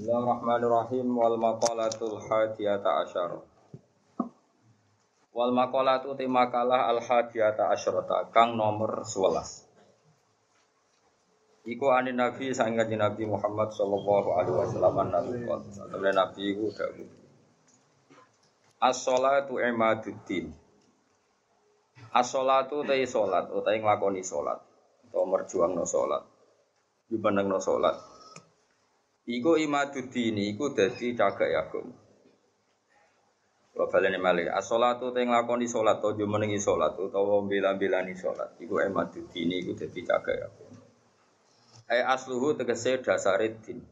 Bismillahirrahmanirrahim. Wal maqalatul hadiyata asyara. Wal maqalatu te makalah al hadiyata asyarata kang nomor 11 Iku anin Nabi sangga Nabi Muhammad sallallahu alaihi wasallam nabi Sampai Nabi iku dawuh As-salatu imaduddin. As-salatu te salat utawa nglakoni salat. Utawa merjuangno salat. Jumenengno salat Iku imaduddin iku dadi cagak agama. Kalau balene malih, as-sholatu te nglakoni salat utawa jumenengi salat utawa mbela-mbelani salat. Iku imaduddin iku dadi cagak agama. Ai asluhu tegese dasare din.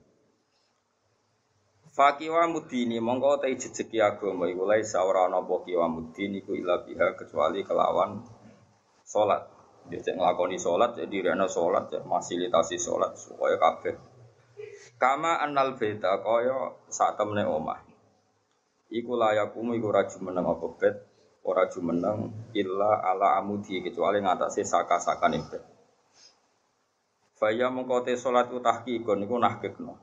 Fakiwa mudini mongko te jejeki agama iku lae ora ana kiwa mudini iku ila biha kecuali kelawan salat. Dia cek nglakoni salat, jadi rene salat, fasilitasi salat supaya kabeh Kama annal beta kaya sak temne omah. Iku layakumu iku ora jumeneng apa bet, ora jumeneng illa ala amudi kecuali ngatasé saka-sakane bet. Faya mengkote salat tahqiqon iku nahkekno.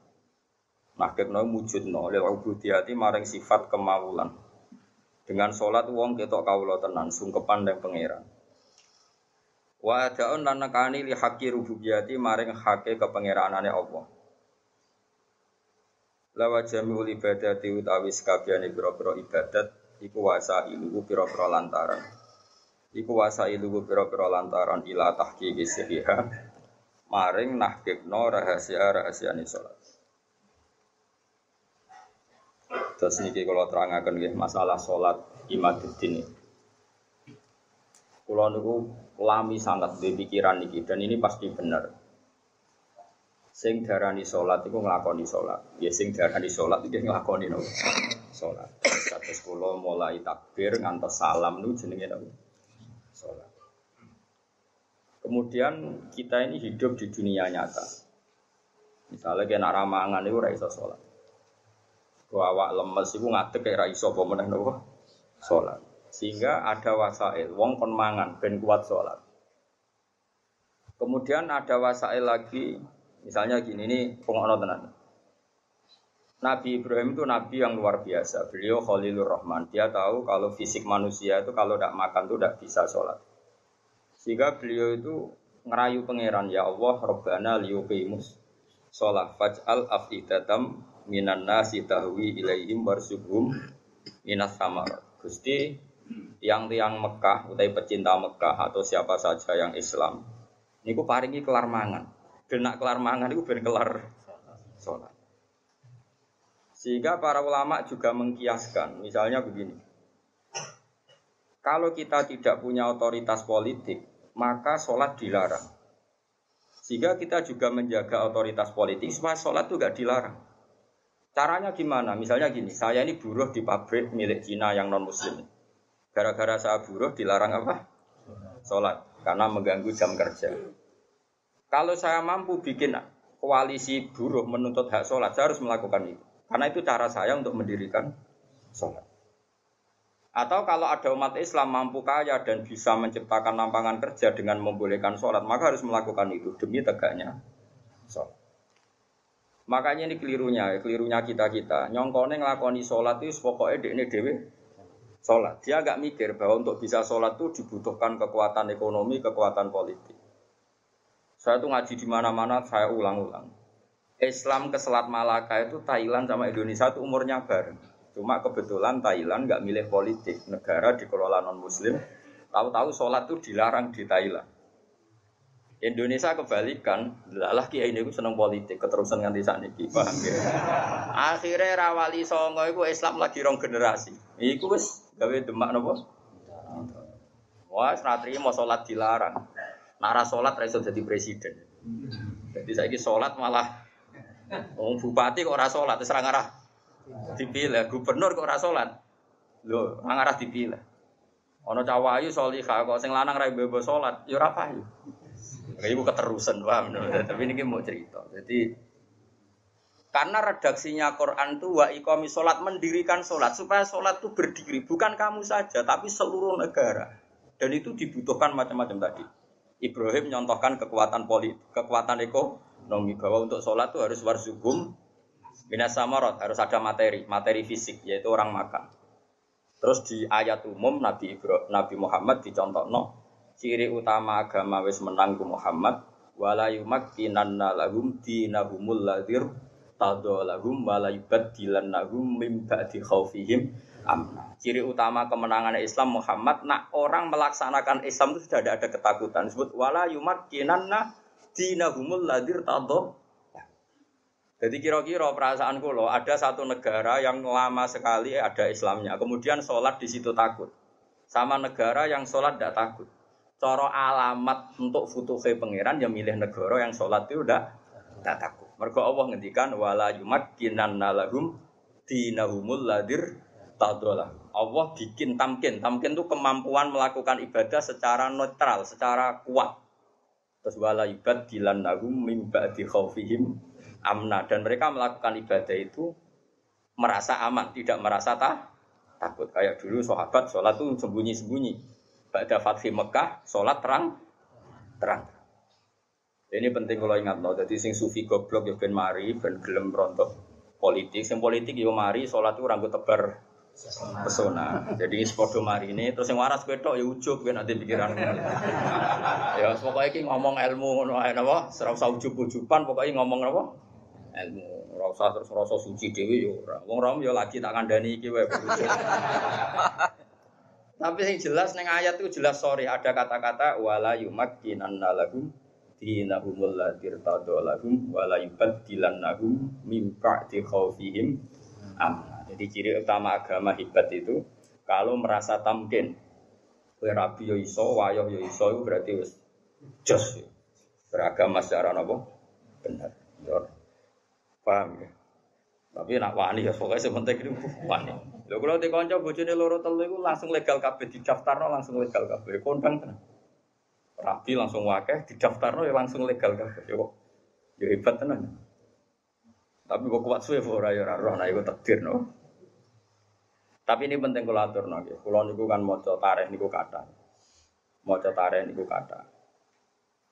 Nahkekno mujudno lil ubudiyati maring sifat kemawulan. Dengan salat wong ketok kawula tenan sungkepan dan pangeran. Wa adaun lan nekani li haqqi rububiyati maring hake kepengeranane Allah. Lawa jami'ul ibadati utawi sekabiane pira-pira ibadat iku wasa ilu pira-pira lantaran. Iku wasa ilu pira-pira lantaran ila tahqiqi sihiha maring nahqiqno rahasia-rahasiane salat. Terus niki kalau terangaken nggih masalah salat imaduddin. Kula niku lami sangat di pikiran niki dan ini pasti benar sing darani salat iku nglakoni salat. Ya sing darani salat iki nglakoni no. Salat. Kados kula mulai takbir ngantos salam nu jenenge no. Salat. Kemudian kita ini hidup di dunia nyata. Misalnya nak ramangan itu raiso sholat. Gua awak lemes itu ngadek kayak raiso apa meneh nopo sholat. Sehingga ada wasail, wong kon mangan ben kuat sholat. Kemudian ada wasail lagi Misalnya gini, ini pengono tenan. Nabi Ibrahim itu nabi yang luar biasa. Beliau Khalilur Rahman. Dia tahu kalau fisik manusia itu kalau tidak makan itu tidak bisa sholat. Sehingga beliau itu ngerayu pangeran ya Allah Rabbana liyuqimus sholat faj'al afidatam minan nasi tahwi ilaihim warsuhum minas samar. Gusti tiang-tiang Mekah utai pecinta Mekah atau siapa saja yang Islam niku paringi kelar mangan ben nak kelar mangan itu ben kelar sholat. Sehingga para ulama juga mengkiaskan, misalnya begini. Kalau kita tidak punya otoritas politik, maka sholat dilarang. Sehingga kita juga menjaga otoritas politik supaya sholat itu gak dilarang. Caranya gimana? Misalnya gini, saya ini buruh di pabrik milik Cina yang non muslim. Gara-gara saya buruh dilarang apa? Sholat, karena mengganggu jam kerja. Kalau saya mampu bikin koalisi buruh menuntut hak sholat, saya harus melakukan itu. Karena itu cara saya untuk mendirikan sholat. Atau kalau ada umat Islam mampu kaya dan bisa menciptakan lapangan kerja dengan membolehkan sholat, maka harus melakukan itu demi tegaknya sholat. Makanya ini kelirunya, kelirunya kita kita. Nyongkone ngelakoni sholat itu pokoknya di ini dewi sholat. Dia agak mikir bahwa untuk bisa sholat itu dibutuhkan kekuatan ekonomi, kekuatan politik. Saya tuh ngaji di mana-mana, saya ulang-ulang. Islam ke Selat Malaka itu Thailand sama Indonesia itu umurnya bareng. Cuma kebetulan Thailand nggak milih politik, negara dikelola non Muslim. Tahu-tahu sholat itu dilarang di Thailand. Indonesia kebalikan, lah kiai ini seneng politik, keterusan nganti saat ini, paham ya? Akhirnya rawali songo itu Islam lagi rong generasi. Iku wis gawe demak nopo. Wah, senatri mau sholat dilarang. Nara sholat raiso jadi presiden. Jadi saya ini sholat malah Om bupati kok ora sholat, terus ngarah dipilih. Gubernur kok ora sholat, lo ngarah dipilih. Ono cawayu solihah kok sing lanang rai bebo sholat, yo ya ora payu. Ibu keterusan paham. Tapi ini mau cerita. Jadi karena redaksinya Quran itu wa ikomi sholat mendirikan sholat supaya sholat itu berdiri bukan kamu saja tapi seluruh negara dan itu dibutuhkan macam-macam tadi. Ibrahim nyontohkan kekuatan politik, kekuatan ekonomi bahwa untuk sholat itu harus warzugum Minas samarot harus ada materi, materi fisik yaitu orang makan. Terus di ayat umum Nabi Ibro, Nabi Muhammad dicontohno ciri utama agama wis menang ku Muhammad wala yumakkinanna lahum dinahumul ladir tadha lahum wala yubaddilannahum mim ba'di amna. Ciri utama kemenangan Islam Muhammad nak orang melaksanakan Islam itu sudah ada, ada ketakutan. Disebut wala yumakkinanna dinahumul ladir tadha jadi kira-kira perasaan lo ada satu negara yang lama sekali ada Islamnya, kemudian sholat di situ takut, sama negara yang sholat tidak takut. Coro alamat untuk futuhe pangeran yang milih negara yang sholat itu udah tidak takut. Mereka Allah ngendikan wala kinan nalagum dinahumul ladir tadolah. Allah bikin tamkin, tamkin itu kemampuan melakukan ibadah secara netral, secara kuat. Terus wala yubad dilan nahum mimba di khawfihim amna dan mereka melakukan ibadah itu merasa aman, tidak merasa tak takut. Kayak dulu sahabat sholat tuh sembunyi-sembunyi. Pada Fathih Mekah, sholat terang, terang. Ini penting kalau ingat loh. Jadi sing sufi goblok ya ben mari, ben gelem rontok politik. Sing politik ya mari, sholat tuh rambut tebar pesona. Jadi sepodo mari ini terus yang waras betok ya ujub kan nanti pikiran. ya pokoknya ini ngomong ilmu ngono ae napa, ora usah ujub-ujuban pokoknya ngomong apa? ilmu ora usah terus rasa suci dewi yo ora wong rom yo lagi tak kandhani iki wae tapi yang jelas neng ayat itu jelas sorry ada kata-kata wala yumakkinanna lahum dinahumul ladir lahum wala yubaddilannahum min ba'di khaufihim amna jadi ciri utama agama hibat itu kalau merasa tamkin kowe rabi yo iso wayo yo iso itu berarti wis jos beragama secara apa benar Paham ya? Tapi nak wani ya pokoknya sebentar itu wani. Lho kalau di konco bojone loro telu itu langsung legal kabeh didaftarno langsung legal kabeh. Kondang tenan. Rapi langsung wakeh didaftarno ya langsung legal kabeh. Ya kok ya hebat tenan. Tapi kok kuat suwe ora ya ora nah iku takdir no. Tapi ini penting kula aturno nggih. Kula niku kan maca tarikh niku kata. Maca tarikh niku kata.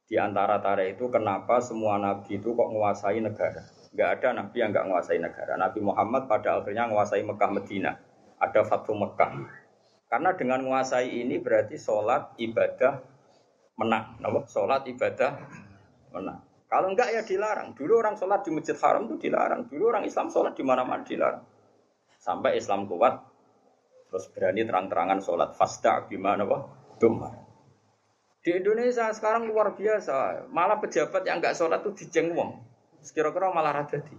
Di antara tarikh itu kenapa semua nabi itu kok menguasai negara? Enggak ada nabi yang enggak menguasai negara. Nabi Muhammad pada akhirnya menguasai Mekah Medina. Ada Fatu Mekah. Karena dengan menguasai ini berarti sholat ibadah menang. Nama? Sholat ibadah menang. Kalau enggak ya dilarang. Dulu orang sholat di Masjid Haram itu dilarang. Dulu orang Islam sholat di mana-mana dilarang. Sampai Islam kuat, terus berani terang-terangan sholat fasda gimana wah Dumar. Di Indonesia sekarang luar biasa. Malah pejabat yang enggak sholat tuh dijeng wong. Sekira-kira malah rada di.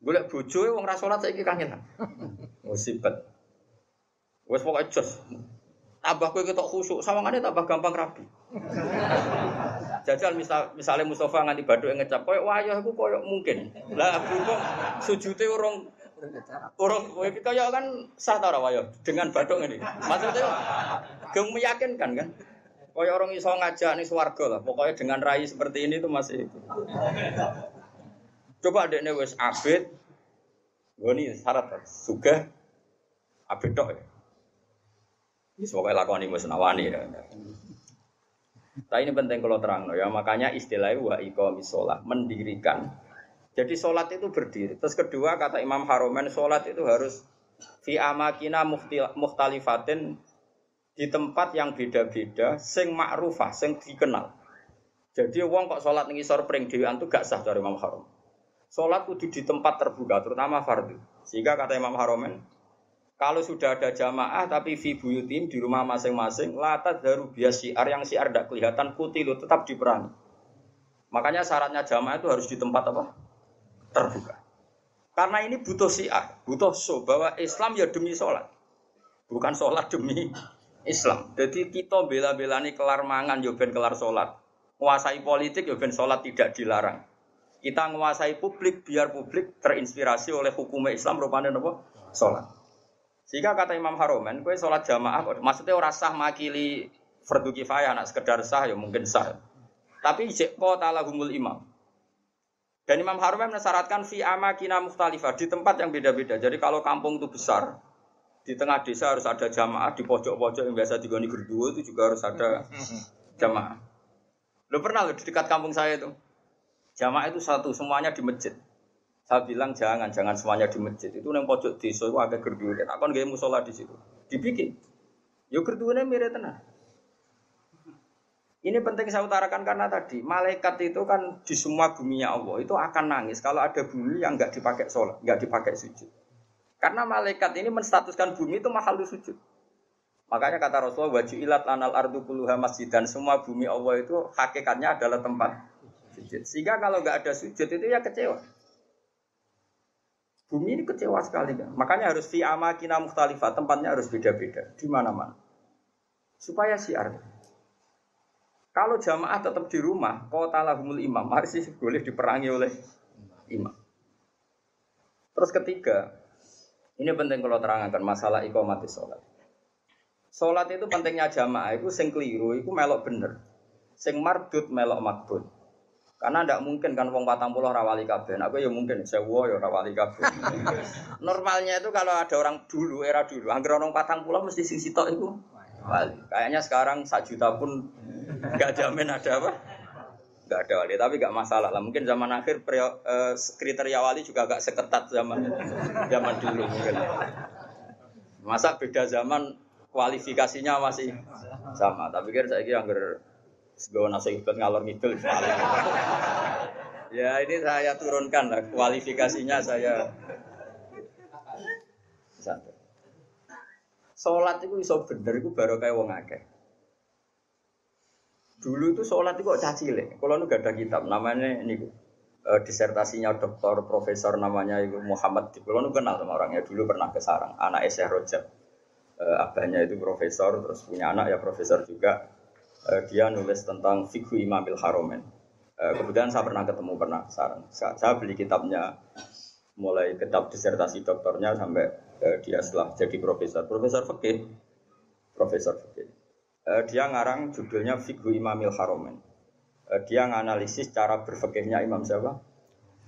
Golek bojo wong ra salat saiki kangen. Musibet. Wes pokoke jos. Tambah kowe ketok khusuk, sawangane tambah gampang rapi. Jajal misal misalnya Mustafa nganti baduk ngecap koyo wayah iku koyo mungkin. Lah berhubung sujute urung urung kowe kaya kan sah ta ora wayah dengan baduk ini. Maksudnya gem meyakinkan kan? Koyo orang iso ngajak nih swarga lah. Pokoknya dengan rai seperti ini tuh masih itu. Coba adeknya wes abid, gue syarat suga abid dok ya. Ini semoga lakukan ini nawani ya. Tapi ini penting kalau terang ya. Makanya istilahnya wa iqamis mendirikan. Jadi sholat itu berdiri. Terus kedua kata Imam Haromen sholat itu harus fi amakina muhtalifatin di tempat yang beda-beda, sing ma'rufah, sing dikenal. Jadi wong kok sholat ning isor pring dhewean tuh gak sah dari Imam Haram. Sholat kudu di tempat terbuka, terutama fardu. Sehingga kata Imam Haromen, kalau sudah ada jamaah tapi fi buyutim di rumah masing-masing, latat daru bias siar yang siar tidak kelihatan putih itu tetap diperangi. Makanya syaratnya jamaah itu harus di tempat apa? Terbuka. Karena ini butuh siar, butuh so bahwa Islam ya demi sholat, bukan sholat demi Islam. Jadi kita bela-belani kelar mangan, ya ben kelar sholat. Menguasai politik, ya ben sholat tidak dilarang. Kita menguasai publik biar publik terinspirasi oleh hukum Islam rupanya apa? Sholat. Jika kata Imam Haromen, kue sholat jamaah, maksudnya orang sah makili fardu kifayah, nak sekedar sah ya mungkin sah. Tapi jekko talahumul imam. Dan Imam Haromen mensyaratkan fi amakina mukhtalifah di tempat yang beda-beda. Jadi kalau kampung itu besar, di tengah desa harus ada jamaah, di pojok-pojok yang biasa digoni gerduwo itu juga harus ada jamaah. Lo pernah lo di dekat kampung saya itu? Jamaah itu satu, semuanya di masjid. Saya bilang jangan, jangan semuanya di masjid. Itu yang pojok desa itu agak gerdu. Kita kan gak musola di situ. Dibikin. Yo gerdunya mirip tenang. Ini penting saya utarakan karena tadi malaikat itu kan di semua bumi Allah itu akan nangis kalau ada bumi yang nggak dipakai sholat, nggak dipakai sujud. Karena malaikat ini menstatuskan bumi itu mahal sujud. Makanya kata Rasulullah wajib ilat anal ardu puluha masjid dan semua bumi Allah itu hakikatnya adalah tempat sujud. Sehingga kalau nggak ada sujud itu ya kecewa. Bumi ini kecewa sekali kan. Makanya harus fi amakina tempatnya harus beda-beda di mana-mana. Supaya siar. Kalau jamaah tetap di rumah, kota lahumul imam, harus boleh diperangi oleh imam. Terus ketiga, ini penting kalau terangkan masalah ikomati sholat. Sholat itu pentingnya jamaah, itu sing keliru, itu melok bener. Sing mardut melok makbul. Karena tidak mungkin kan wong patang pulau rawali kabeh. Aku ya mungkin sewa ya rawali kabeh. Normalnya itu kalau ada orang dulu era dulu, angger orang patang pulau mesti sing sitok itu wali. Kayaknya sekarang sak juta pun nggak jamin ada apa? Nggak ada wali, tapi nggak masalah lah. Mungkin zaman akhir prio, eh, kriteria wali juga agak seketat zaman zaman dulu mungkin. Masa beda zaman kualifikasinya masih sama. Tapi kira saya kira angger sebawa nasi ikut ngalor ngidul. ya ini saya turunkan lah kualifikasinya saya santai. Sholat itu iso bener itu baru kayak wong akeh. Dulu itu sholat itu kok caci lek. Kalau nu gak ada kitab namanya ini uh, disertasinya dokter profesor namanya itu Muhammad. Kalau nu kenal sama orangnya dulu pernah ke Sarang. Anak Syekh Rojab. Uh, abahnya itu profesor terus punya anak ya profesor juga. Uh, dia nulis tentang fikhu Imamil Haromen. Uh, kemudian saya pernah ketemu pernah Sarang. Saya, saya beli kitabnya mulai kitab disertasi dokternya sampai uh, dia setelah jadi profesor. Profesor fikih, profesor fikih. Uh, dia ngarang judulnya Fikhu Imamil Haromen. Uh, dia nganalisis cara berfikihnya Imam siapa?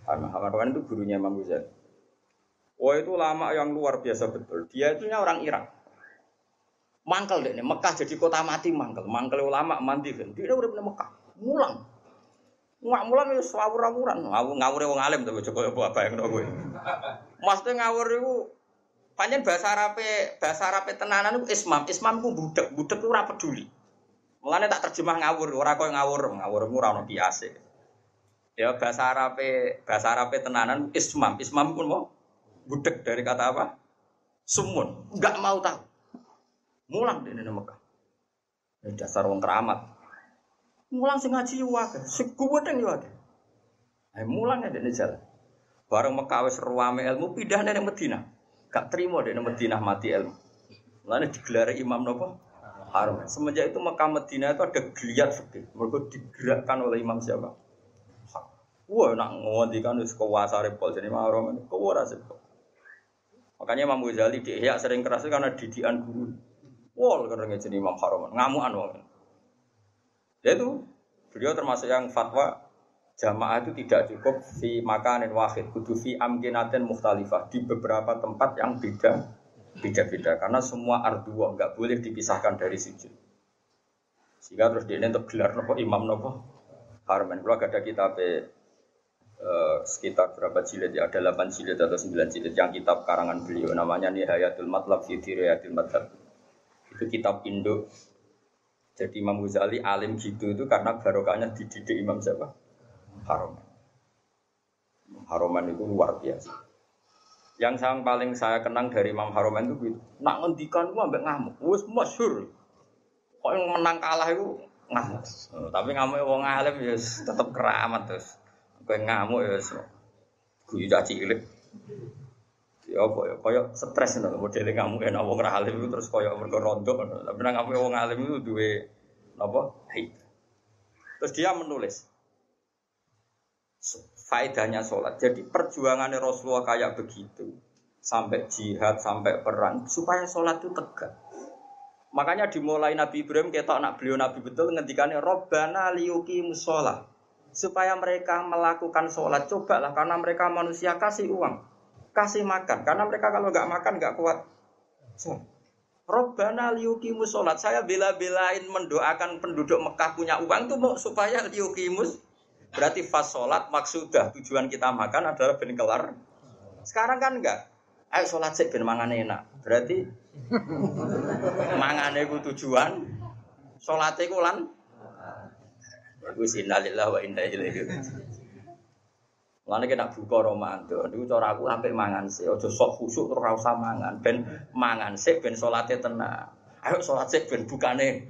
Karena Haromen itu gurunya Imam Ghazali. Oh itu lama yang luar biasa betul. Dia itu orang Irak. Mangkel deh, Mekah jadi kota mati mangkel. Mangkel ulama mandi kan. Dia udah punya Mekah. Mulang. Nggak mulang ya ngawur-ngawuran. Ngawur ngawur wong alim tuh coba apa yang kowe. Maksudnya ngawur itu panjang bahasa Arabe, bahasa Arabe tenanan itu ismam. Ismam itu budak, budak itu ora peduli. Mulane tak terjemah ngawur, ora koyo ngawur, ngawur ora ono biasa. Ya bahasa Arabe, bahasa Arabe tenanan ismam. Ismam pun mau budak dari kata apa? Sumun. Enggak mau tahu. Mulang di Mekah. Ini dasar wong keramat. Mulang sing ngaji wae, sing kuwedeng yo wae. Ayo mulang ada di jalan. Bareng Mekah wis ruame ilmu pindah nang Madinah. Gak terima deh Madinah mati ilmu. Mulane digelar imam nopo? Haram. Semenjak itu Mekah Madinah itu ada geliat fikih. Mereka digerakkan oleh imam siapa? Wah, nak ngondikan wis kuwasa repol jadi mahram ini kuwasa repol. Makanya Imam Ghazali di Ihya sering keras karena didikan guru. Wah, karena jadi Imam Haram, ngamuan wong. Ya itu beliau termasuk yang fatwa jamaah itu tidak cukup fi makanin wahid kudu fi amkinatin mukhtalifah di beberapa tempat yang beda beda-beda karena semua ardua nggak boleh dipisahkan dari sujud. Sehingga terus dia untuk gelar nopo imam nopo harman. Kalau ada kitab eh, sekitar berapa jilid ya? Ada 8 jilid atau 9 jilid yang kitab karangan beliau. Namanya Nihayatul Matlab fi Diriyatil Madhab itu kitab Indo jadi Imam Ghazali alim gitu itu karena barokahnya dididik Imam siapa? Haroman. Haroman itu luar biasa. Yang yang paling saya kenang dari Imam Haroman itu gitu. Nak ngendikan gua ambek ngamuk. Wes masyhur. Kok yang menang kalah itu ngamuk. Oh, tapi ngamuk wong alim ya tetap keramat terus. Kowe ngamuk ya guyu caci cilik. Ya apa ya koyo stres ngono modele kamu enak wong alim itu terus koyo mergo rondo tapi nang kamu wong alim itu duwe hit terus dia menulis faedahnya sholat. Jadi perjuangannya Rasulullah kayak begitu. Sampai jihad sampai perang. Supaya sholat itu tegak. Makanya dimulai Nabi Ibrahim kita anak beliau Nabi betul ngendikannya Robbana liyuki musola supaya mereka melakukan sholat. Cobalah karena mereka manusia kasih uang. Kasih makan. Karena mereka kalau nggak makan nggak kuat. So, Robbana liukimus sholat. Saya bela-belain mendoakan penduduk Mekah punya uang tuh mau supaya liukimus Berarti fas sholat maksudah tujuan kita makan adalah ben kelar. Sekarang kan enggak. Ayo sholat sih ben mangan enak. Berarti mangane ku tujuan, sholatnya ku lan. Iku innalillahi wa inna ilaihi Mulane kena buka Ramadan. Niku cara aku sampai mangan sih. Aja sok khusuk terus ora usah mangan. Ben mangan sih ben salate tenang. Ayo salat sih ben bukane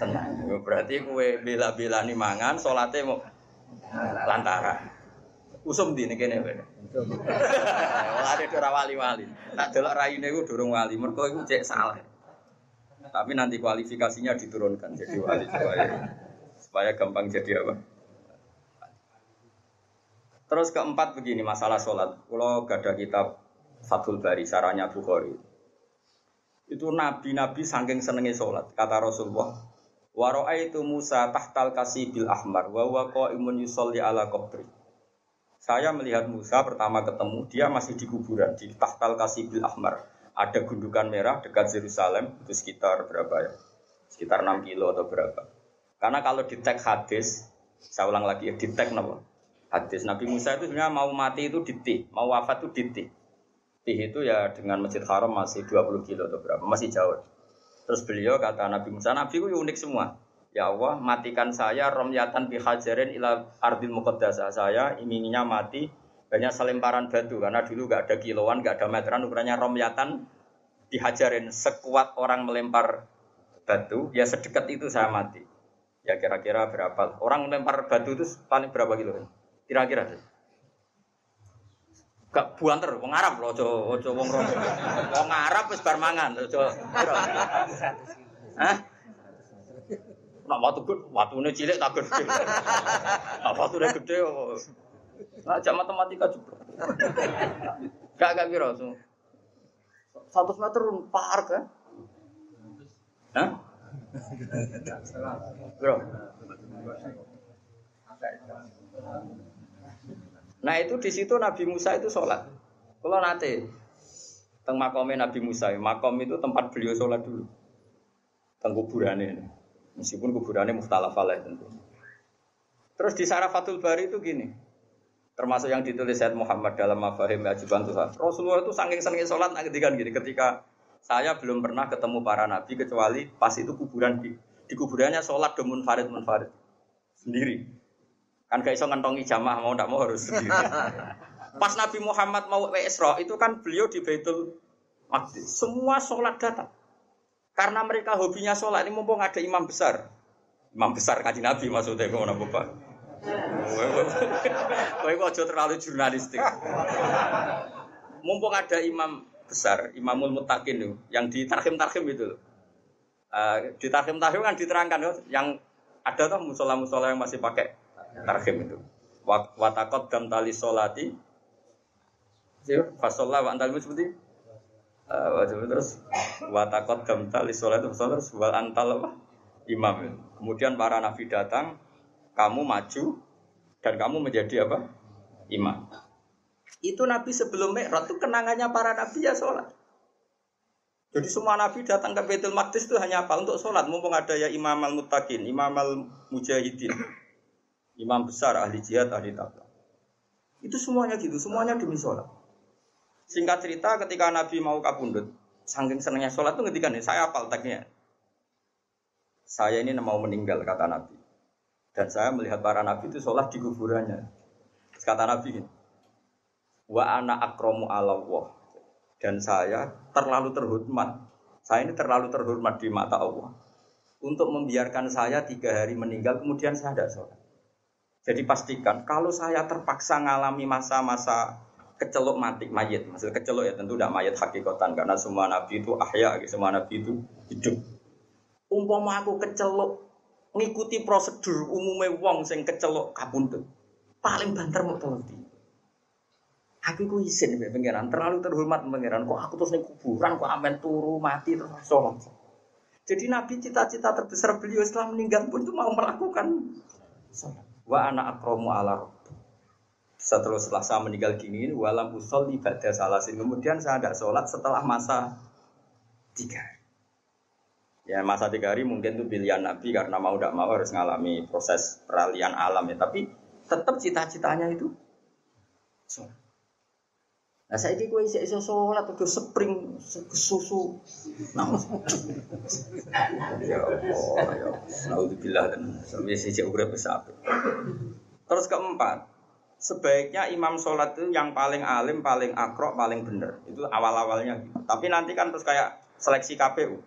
tenang. Berarti kowe bela-belani mangan salate mau lantara. Usum di ini kene kowe. Mulane ora wali-wali. Tak delok raine iku durung wali. Mergo iku cek salah. Tapi nanti kualifikasinya diturunkan jadi wali supaya supaya gampang jadi apa? Terus keempat begini masalah sholat. Kalau gak ada kitab Fathul Bari, saranya Bukhari. Itu nabi-nabi saking senengnya sholat. Kata Rasulullah, Waro'a itu Musa tahtal kasih bil ahmar, wa wa imun yusolli ala qabri. Saya melihat Musa pertama ketemu, dia masih di kuburan, di tahtal kasih bil ahmar. Ada gundukan merah dekat Yerusalem, itu sekitar berapa ya? Sekitar 6 kilo atau berapa. Karena kalau di tag hadis, saya ulang lagi ya, di tag nama hadis Nabi Musa itu sebenarnya mau mati itu di Tih, mau wafat itu di Tih. Tih itu ya dengan Masjid Haram masih 20 kilo atau berapa, masih jauh. Terus beliau kata Nabi Musa, Nabi itu unik semua. Ya Allah, matikan saya romyatan bihajarin ila ardil muqaddasah. Saya inginnya mati banyak selemparan batu karena dulu gak ada kiloan, gak ada meteran ukurannya romyatan dihajarin sekuat orang melempar batu, ya sedekat itu saya mati. Ya kira-kira berapa? Orang melempar batu itu paling berapa kilo? Kira-kira. Gak buanter, wong Arab loh, ojo ojo wong rom. Wong Arab wis bar mangan, ojo. Hah? Nak watu gede, watune cilik tak gede. Nak watune gede oh. Nah, jam matematika juga. Gak gak piro, satu meter par kan? Hah? Bro. Nah itu di situ Nabi Musa itu sholat. Kalau nanti teng makomnya Nabi Musa, makom itu tempat beliau sholat dulu. Teng kuburannya, meskipun kuburannya muhtalaf alaih tentu. Terus di Sarafatul Bari itu gini, termasuk yang ditulis Said Muhammad dalam Mafahim Ajiban Tuhan. Rasulullah itu saking senengnya sholat, nah ketika gini, ketika saya belum pernah ketemu para nabi kecuali pas itu kuburan di, di kuburannya sholat demun farid munfarid sendiri. Kan gak iso ngentongi jamaah mau ndak mau harus sendiri. Pas Nabi Muhammad mau ke Isra itu kan beliau di Baitul Maqdis. Semua sholat datang. Karena mereka hobinya sholat ini mumpung ada imam besar. Imam besar kaji Nabi maksudnya kok Bapak. Kowe kok aja terlalu jurnalistik. Mumpung ada imam besar, Imamul Mutakin itu, yang di tarhim-tarhim itu Uh, di tarhim-tarhim kan diterangkan yang ada tuh musola-musola yang masih pakai tarhim itu. Watakot dam tali solati. Fasolah wa antal seperti uh, terus watakot dam tali solati terus wal antal apa? Imam. Kemudian para nabi datang, kamu maju dan kamu menjadi apa? Imam. Itu nabi sebelum Mi'raj itu kenangannya para nabi ya sholat. Jadi semua nabi datang ke Baitul Maqdis itu hanya apa? Untuk sholat. Mumpung ada ya Imam al-Muttaqin, Imam al-Mujahidin imam besar, ahli jihad, ahli takwa. Itu semuanya gitu, semuanya demi sholat. Singkat cerita ketika Nabi mau kabundut, saking senangnya sholat tuh ketika nih, saya apal tagnya. Saya ini mau meninggal, kata Nabi. Dan saya melihat para Nabi itu sholat di kuburannya. Kata Nabi ini, Wa ana akromu Allah. Dan saya terlalu terhormat. Saya ini terlalu terhormat di mata Allah. Untuk membiarkan saya tiga hari meninggal, kemudian saya tidak sholat. Jadi pastikan kalau saya terpaksa ngalami masa-masa kecelok mati mayat, maksud kecelok ya tentu tidak mayat hakikatan karena semua nabi itu ahya, semua nabi itu hidup. Umpama aku kecelok ngikuti prosedur umumnya wong sing kecelok kabundut, paling banter mau tolong Aku ku izin ya pangeran, terlalu terhormat pangeran. Kok aku terus nih kuburan, kok amen turu mati terus sholat. Jadi Nabi cita-cita terbesar beliau setelah meninggal pun itu mau melakukan sholat wa anak akromu ala setelah setelah saya meninggal gini walam usul ibadah salasin. Kemudian saya tidak sholat setelah masa tiga ya masa tiga hari mungkin itu pilihan nabi karena mau tidak mau harus mengalami proses peralihan alam ya. Tapi tetap cita-citanya itu sholat. Nah saya ini gue iso sholat udah spring susu. Nah, ya Allah, ya sampai. Terus keempat, sebaiknya imam sholat itu yang paling alim, paling akrok, paling bener. Itu awal-awalnya. Tapi nanti kan terus kayak seleksi KPU.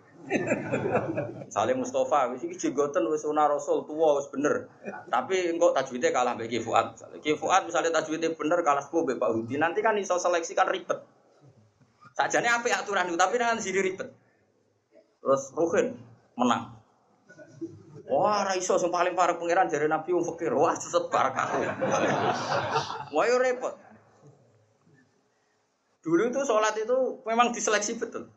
Misalnya Mustafa, wis iki jenggoten wis sunah Rasul tua wis bener. Tapi engkau tajwidnya kalah mbek Ki Fuad. Fuad misalnya tajwidnya bener kalah sepuh mbek Pak Hudi. Nanti kan iso seleksi kan ribet. Sajane apik aturan itu tapi dengan sini ribet. Terus Ruhin menang. Wah, ra iso sing paling parah pangeran jare Nabi wong fakir. Wah, sesat barakah. Wah, repot. Dulu itu sholat itu memang diseleksi betul.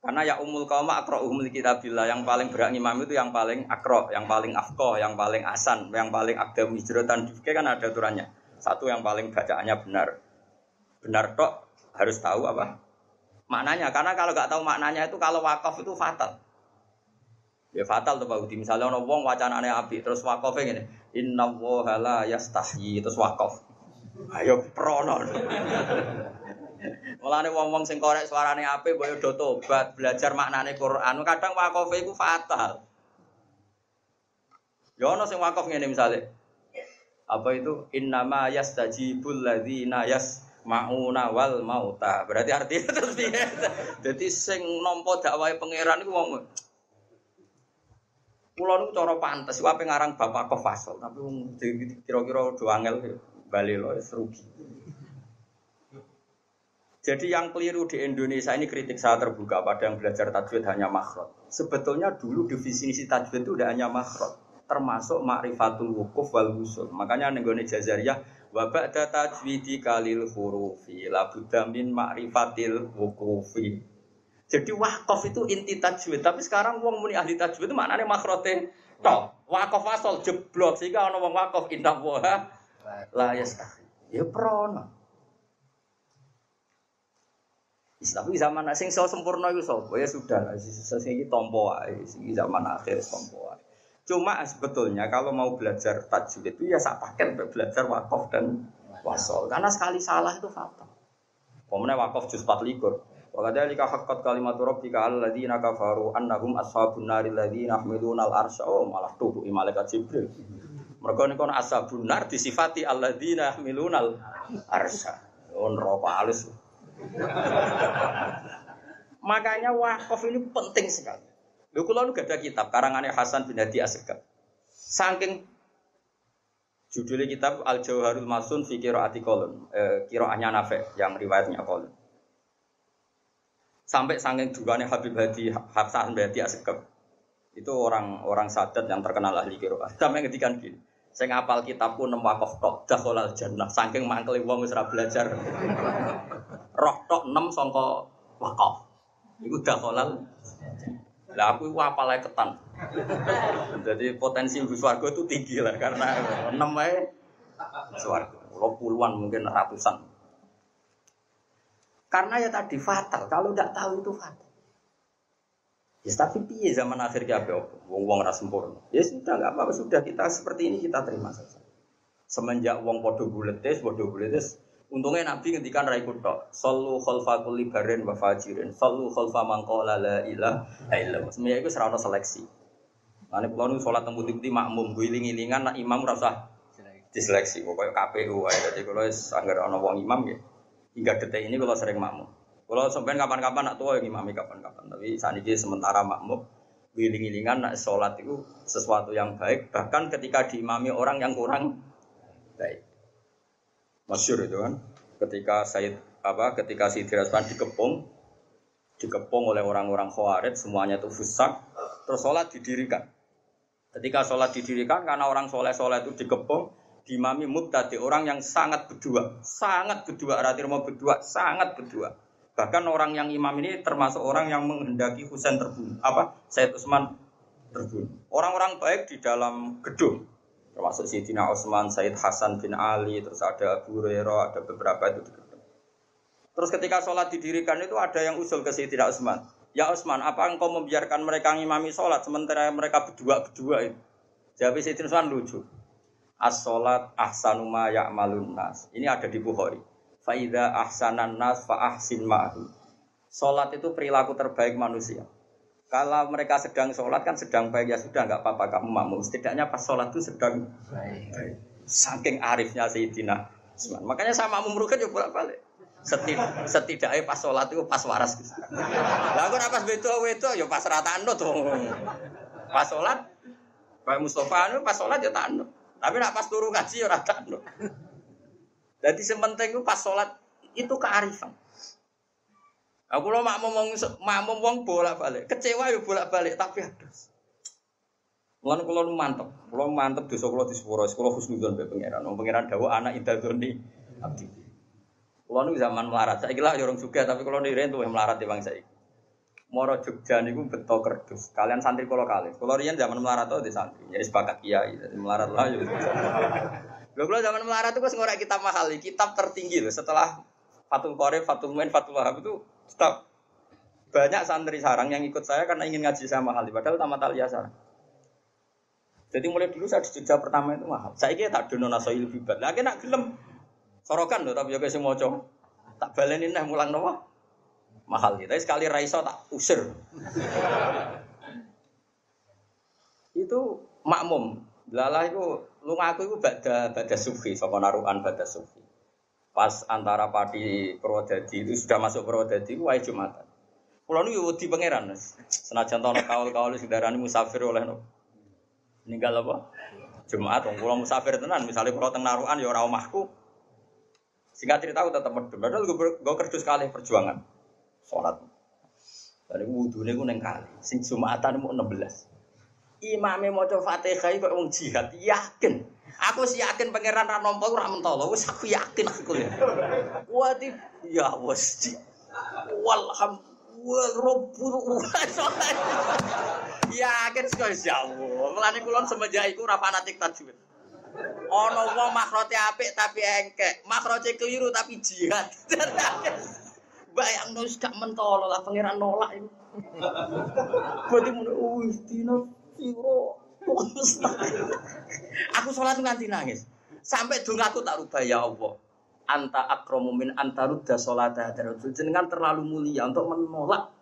Karena ya umul kaum akro umul kitabillah yang paling berat imam itu yang paling akro, yang paling afkoh, yang paling asan, yang paling agam hijratan fikih kan ada aturannya. Satu yang paling bacaannya benar. Benar tok harus tahu apa maknanya. Karena kalau nggak tahu maknanya itu kalau wakaf itu fatal. Ya fatal tuh Pak Udi. Misalnya orang wong wacanane api terus wakafnya gini. Inna wohala yastahyi terus wakaf. Ayo prono. Mulane wong-wong sing korek suarane apik mbok do tobat, belajar maknane Quran. Kadang wakofe iku fatal. Ya ono sing wakaf ngene misale. Apa itu innama yastajibul ladzina yasmauna wal mauta. Berarti artinya terus piye? Dadi sing nampa dakwahe pangeran iku wong Kulo niku cara pantes, wae ngarang Bapak Kofasol, tapi kira-kira do angel bali lho rugi. Jadi yang keliru di Indonesia ini kritik saya terbuka pada yang belajar tajwid hanya makhrot. Sebetulnya dulu definisi tajwid itu tidak hanya makhrot, termasuk makrifatul wukuf wal wusul. Makanya nenggone jazariyah wa ba'da tajwidi kalil hurufi la min makrifatil wukufi. Jadi wakaf itu inti tajwid, tapi sekarang wong muni ahli tajwid itu maknanya makhrote toh. Wakaf asal jeblok sehingga orang wong wakaf indah wa la yastahi. Ya prono. Tapi zaman sing so sempurna itu so, ya sudah sing ini tompo ae, sing zaman akhir tompo. Cuma sebetulnya kalau mau belajar tajwid itu ya sak paket belajar wakaf dan wasol. Karena sekali salah itu fatal. Pemenang wakaf juz 4 likur. Wakadha lika haqqat kalimatu rabbika alladzina kafaru annahum ashabun naril ladzina yahmiluna al-arsya. Oh, malah tubuh malaikat Jibril. Mereka ini kan ashabun nar disifati alladzina yahmiluna al-arsya. Oh, alus. Makanya wakaf ini penting sekali. Lho kula nu ada kitab karangannya Hasan bin Hadi Asegaf. Saking judulnya kitab Al Jauharul Masun fi Qiraati Qolun, eh, qiraahnya Nafi yang riwayatnya Qolun. Sampai saking duanya Habib Hadi Hasan bin Hadi Asegaf. Itu orang-orang sadat yang terkenal ahli qiraah. Sampai ngedikan gini. Saya ngapal kitabku nem wakaf tok dakhalal jannah saking mangkel wong wis belajar. Roh tok nem sangka wakaf. Iku dakhalal. Lah aku iku apal ketan. Jadi potensi ibu swarga itu tinggi lah karena enam wae swarga. Kalau puluhan mungkin ratusan. Karena ya tadi fatal. Kalau tidak tahu itu fatal. Ya tapi piye zaman akhir ki ape opo? Wong-wong ora sempurna. Ya sudah enggak apa-apa sudah kita seperti ini kita terima saja. Semenjak wong padha buletes, padha buletes, untungnya Nabi ngendikan ra ikut tok. Sallu khalfa kulli barin wa fajirin. Sallu khalfa man qala la ilaha illallah. Semuanya itu serana seleksi. Mane kula nu salat teng putih makmum guling-gilingan nak imam ora usah diseleksi. Pokoknya KPU wae. Dadi kula wis anggere wong imam ya. Hingga detik ini kalau sering makmum. Kalau sampai kapan-kapan nak tua ya imami kapan-kapan. Tapi saat ini sementara makmum giling-gilingan nak sholat itu sesuatu yang baik. Bahkan ketika diimami orang yang kurang baik. Masyur itu kan. Ketika Said apa? Ketika si Rasman dikepung, dikepung oleh orang-orang khawarid, semuanya itu fusak. Terus sholat didirikan. Ketika sholat didirikan karena orang soleh-soleh itu dikepung, dimami mubtadi orang yang sangat berdua, sangat berdua, arti mau berdua, sangat berdua Bahkan orang yang imam ini termasuk orang yang menghendaki Husain terbunuh. Apa? Said Utsman terbunuh. Orang-orang baik di dalam gedung. Termasuk Sayyidina Utsman, Said Hasan bin Ali, terus ada Abu Hurairah, ada beberapa itu. Terus ketika sholat didirikan itu ada yang usul ke Sayyidina Utsman. Ya Utsman, apa engkau membiarkan mereka ngimami sholat sementara mereka berdua-berdua itu? Jawab Sayyidina Utsman lucu. as-salat ahsanu ma ya'malun nas. Ini ada di Bukhari. Fa idza ahsanan nas fa ahsin ma'hu. Salat itu perilaku terbaik manusia. Kalau mereka sedang sholat kan sedang baik ya sudah nggak apa-apa kamu makmum. Setidaknya pas sholat itu sedang baik. Saking arifnya Sayyidina Usman. Makanya sama makmum rugen juga bolak balik. Setidak, setidaknya pas sholat itu pas waras. Lah aku pas beto beto ya pas rata anut tuh. Pas sholat, Pak Mustafa itu pas sholat ya tak anut. Tapi nak pas turun ngaji ya rata anut. Jadi sementing itu pas sholat itu kearifan. Aku lo mak ngomong mak ngomong bolak balik, kecewa ya bolak balik tapi harus. Mulane kula nu mantep, kula mantep dosa di sepuro, kula husnudzon be pangeran. Wong pangeran dawuh anak idadzoni abdi. Kula nu zaman melarat, saiki lah ya orang juga tapi kula niren tuh melarat di bangsa iki. Moro Jogja niku beto kerdus. Kalian santri kula kali. Kula riyen zaman melarat tuh di santri. Jadi sepakat kiai, melarat lah ya. Lho kula zaman melarat tuh wis ngorek kitab mahal, kitab tertinggi loh setelah Fatul Qorib, Fatul Muin, Fatul Wahab itu Stop. Banyak santri sarang yang ikut saya karena ingin ngaji sama mahal. Padahal tamat aliyah sarang. Jadi mulai dulu saya di Jogja pertama itu mahal. Saya kira tak dono nasoil bibat. Lagi nak gelem sorokan loh tapi juga semua cowok. Tak balenin nih mulang nopo mahal. Tapi sekali raiso tak usir. itu makmum. Lala itu lu ngaku itu bada bada sufi, sama naruhan bada sufi pas antara padi Purwodadi itu sudah masuk Purwodadi wajib Jumatan. Kulo nu di pangeran. Senajan tono kaul-kaul sedarani musafir oleh no. Ninggal apa? Jumat wong kula musafir tenan, misalnya kula teng narukan ya ora omahku. Singkat cerita aku tetap medem. Padahal gue kerja sekali perjuangan. Sholat. Dari wudhunya gue neng kali. Sing Jumatan mau 16. Imamnya mau coba fatihah kok wong jihad. Yakin. Aku sih yakin pangeran ra nampa ora mentolo, wis aku yakin aku ya. Wati ya wis. Walham wal robbul Yakin sekali ya Allah. Mulane kula semenjak iku ora fanatik tajwid. Ana wong makrote apik tapi engkek, makrote keliru tapi jihad. Bayang nus gak mentolo lah pangeran nolak itu. Berarti mun wis dino siro aku sholat nganti nangis. Sampai dulu aku tak rubah ya Allah. Anta akromu min anta rudda sholat Jenengan terlalu mulia untuk menolak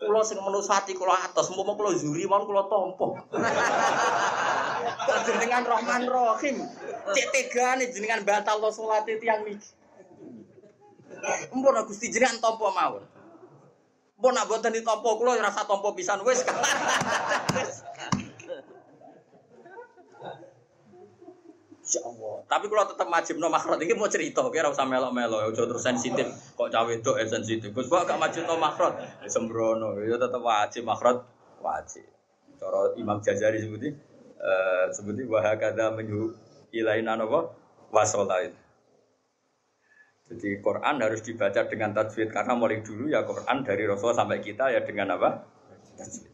Kulo sing menusati kulo atas, mau kulo zuri, mau kulo tompo. jenengan Rahman Rahim, cek tega nih jenengan batal lo sholat itu yang miki. Mpun Gusti jenengan tompo mawon. Mpun nak buatan di tompo kulo rasa tompo pisan wes. Ya Allah. Tapi kalau tetap wajib no makhrot ini mau cerita, kira usah melo-melo, ya terus sensitif. Kok cawe itu eh sensitif. Gus gak wajib no makhrot, ya sembrono. Ya tetap wajib makhrot, wajib. Cara Imam Jazari sebuti, uh, sebuti wahakada menyu ilaina nopo wasolain. Jadi Quran harus dibaca dengan tajwid karena mulai dulu ya Quran dari Rasul sampai kita ya dengan apa? Tajwid.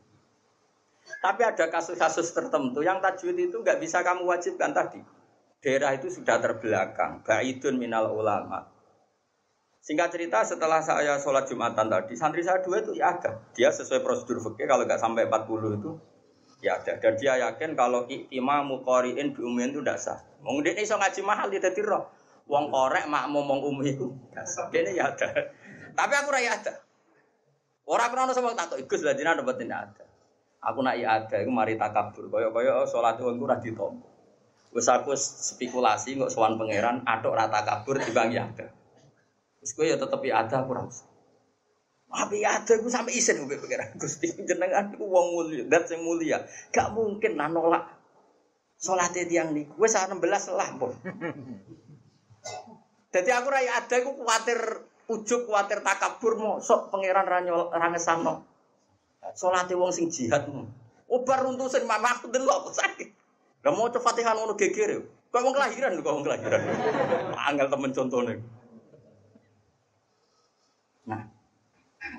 Tapi ada kasus-kasus tertentu yang tajwid itu nggak bisa kamu wajibkan tadi daerah itu sudah terbelakang, baidun minal ulama. Singkat cerita setelah saya sholat Jumatan tadi, santri saya dua itu ya ada. Dia sesuai prosedur fikih kalau nggak sampai 40 itu ya ada. Dan dia yakin kalau imam mukoriin bi umumin itu tidak sah. Wong ini so ngaji mahal dia dadi roh. Wong korek mak ngomong umi itu. Dia ya ada. Tapi aku raya ada. Orang pernah sama tak ikut lah jinak dapat tidak ada. Aku nak iya ada, aku mari takabur. Koyok koyok sholat itu aku radhi tompo. Wes aku spekulasi nggak sowan pangeran, aduk rata kabur di bang ada. Terus gue ya tetep ada aku rasa. Tapi ada gue sampai isen gue pangeran. Gusti jenengan gue wong mulia, dat yang mulia. Gak mungkin lah nolak sholat tiang nih. Gue saat 16 lah pun. Jadi aku raya ada, gue khawatir ujuk, khawatir takabur mau sok pangeran ranyol rangesano. Sholat wong sing jihad. Obar runtusin mama aku delok sakit. Lah mau Fatihah ngono geger yo. Kok wong kelahiran kok wong kelahiran. Angel temen contohnya. Nah,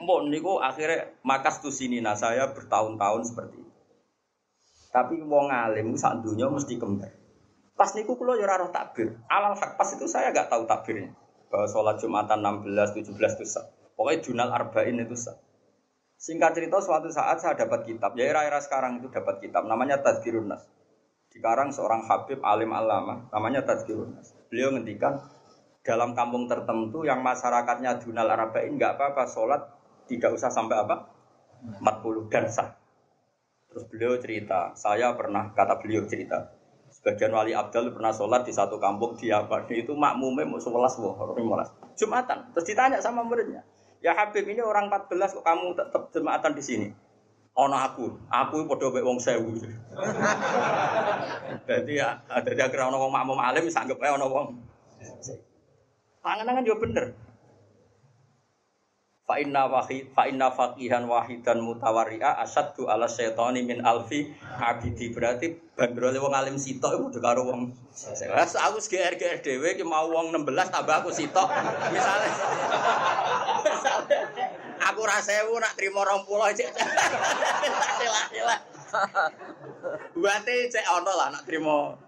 Mbok niku akhirnya makas tuh sini nah saya bertahun-tahun seperti itu. Tapi wong alim sak dunia mesti kembar. Pas niku kula ya ora takbir. Alal hak pas itu saya gak tahu takbirnya. Bahwa sholat Jumatan 16, 17 itu sah. Pokoknya Junal Arba'in itu sah. Singkat cerita suatu saat saya dapat kitab. Ya era-era sekarang itu dapat kitab. Namanya Tadkirun Nas Sekarang seorang Habib alim alama, namanya Tazkirun Beliau ngendikan dalam kampung tertentu yang masyarakatnya dunal Araba'in nggak apa-apa sholat tidak usah sampai apa 40 dan sah. Terus beliau cerita, saya pernah kata beliau cerita, sebagian wali abdal pernah sholat di satu kampung di apa itu makmumnya mau sebelas wah Jumatan. Terus ditanya sama muridnya, ya Habib ini orang 14 kok kamu tetap jumatan di sini? Ono aku, aku padha mek wong sewu. Dadi ya, dadi akhirnya ono wong makmum alim sanggep ae ono wong. Panganan kan yo bener. Fa inna wahid fa inna faqihan wahidan mutawarri'a asaddu ala syaitani min alfi abidi. Berarti bandrole wong alim sitok iku udah karo wong aku GR GR dhewe ki mau wong 16 tambah aku sitok. Misale aku ra sewu nak trimo 20 cek sila-sila Berarti cek ono lah nak trimo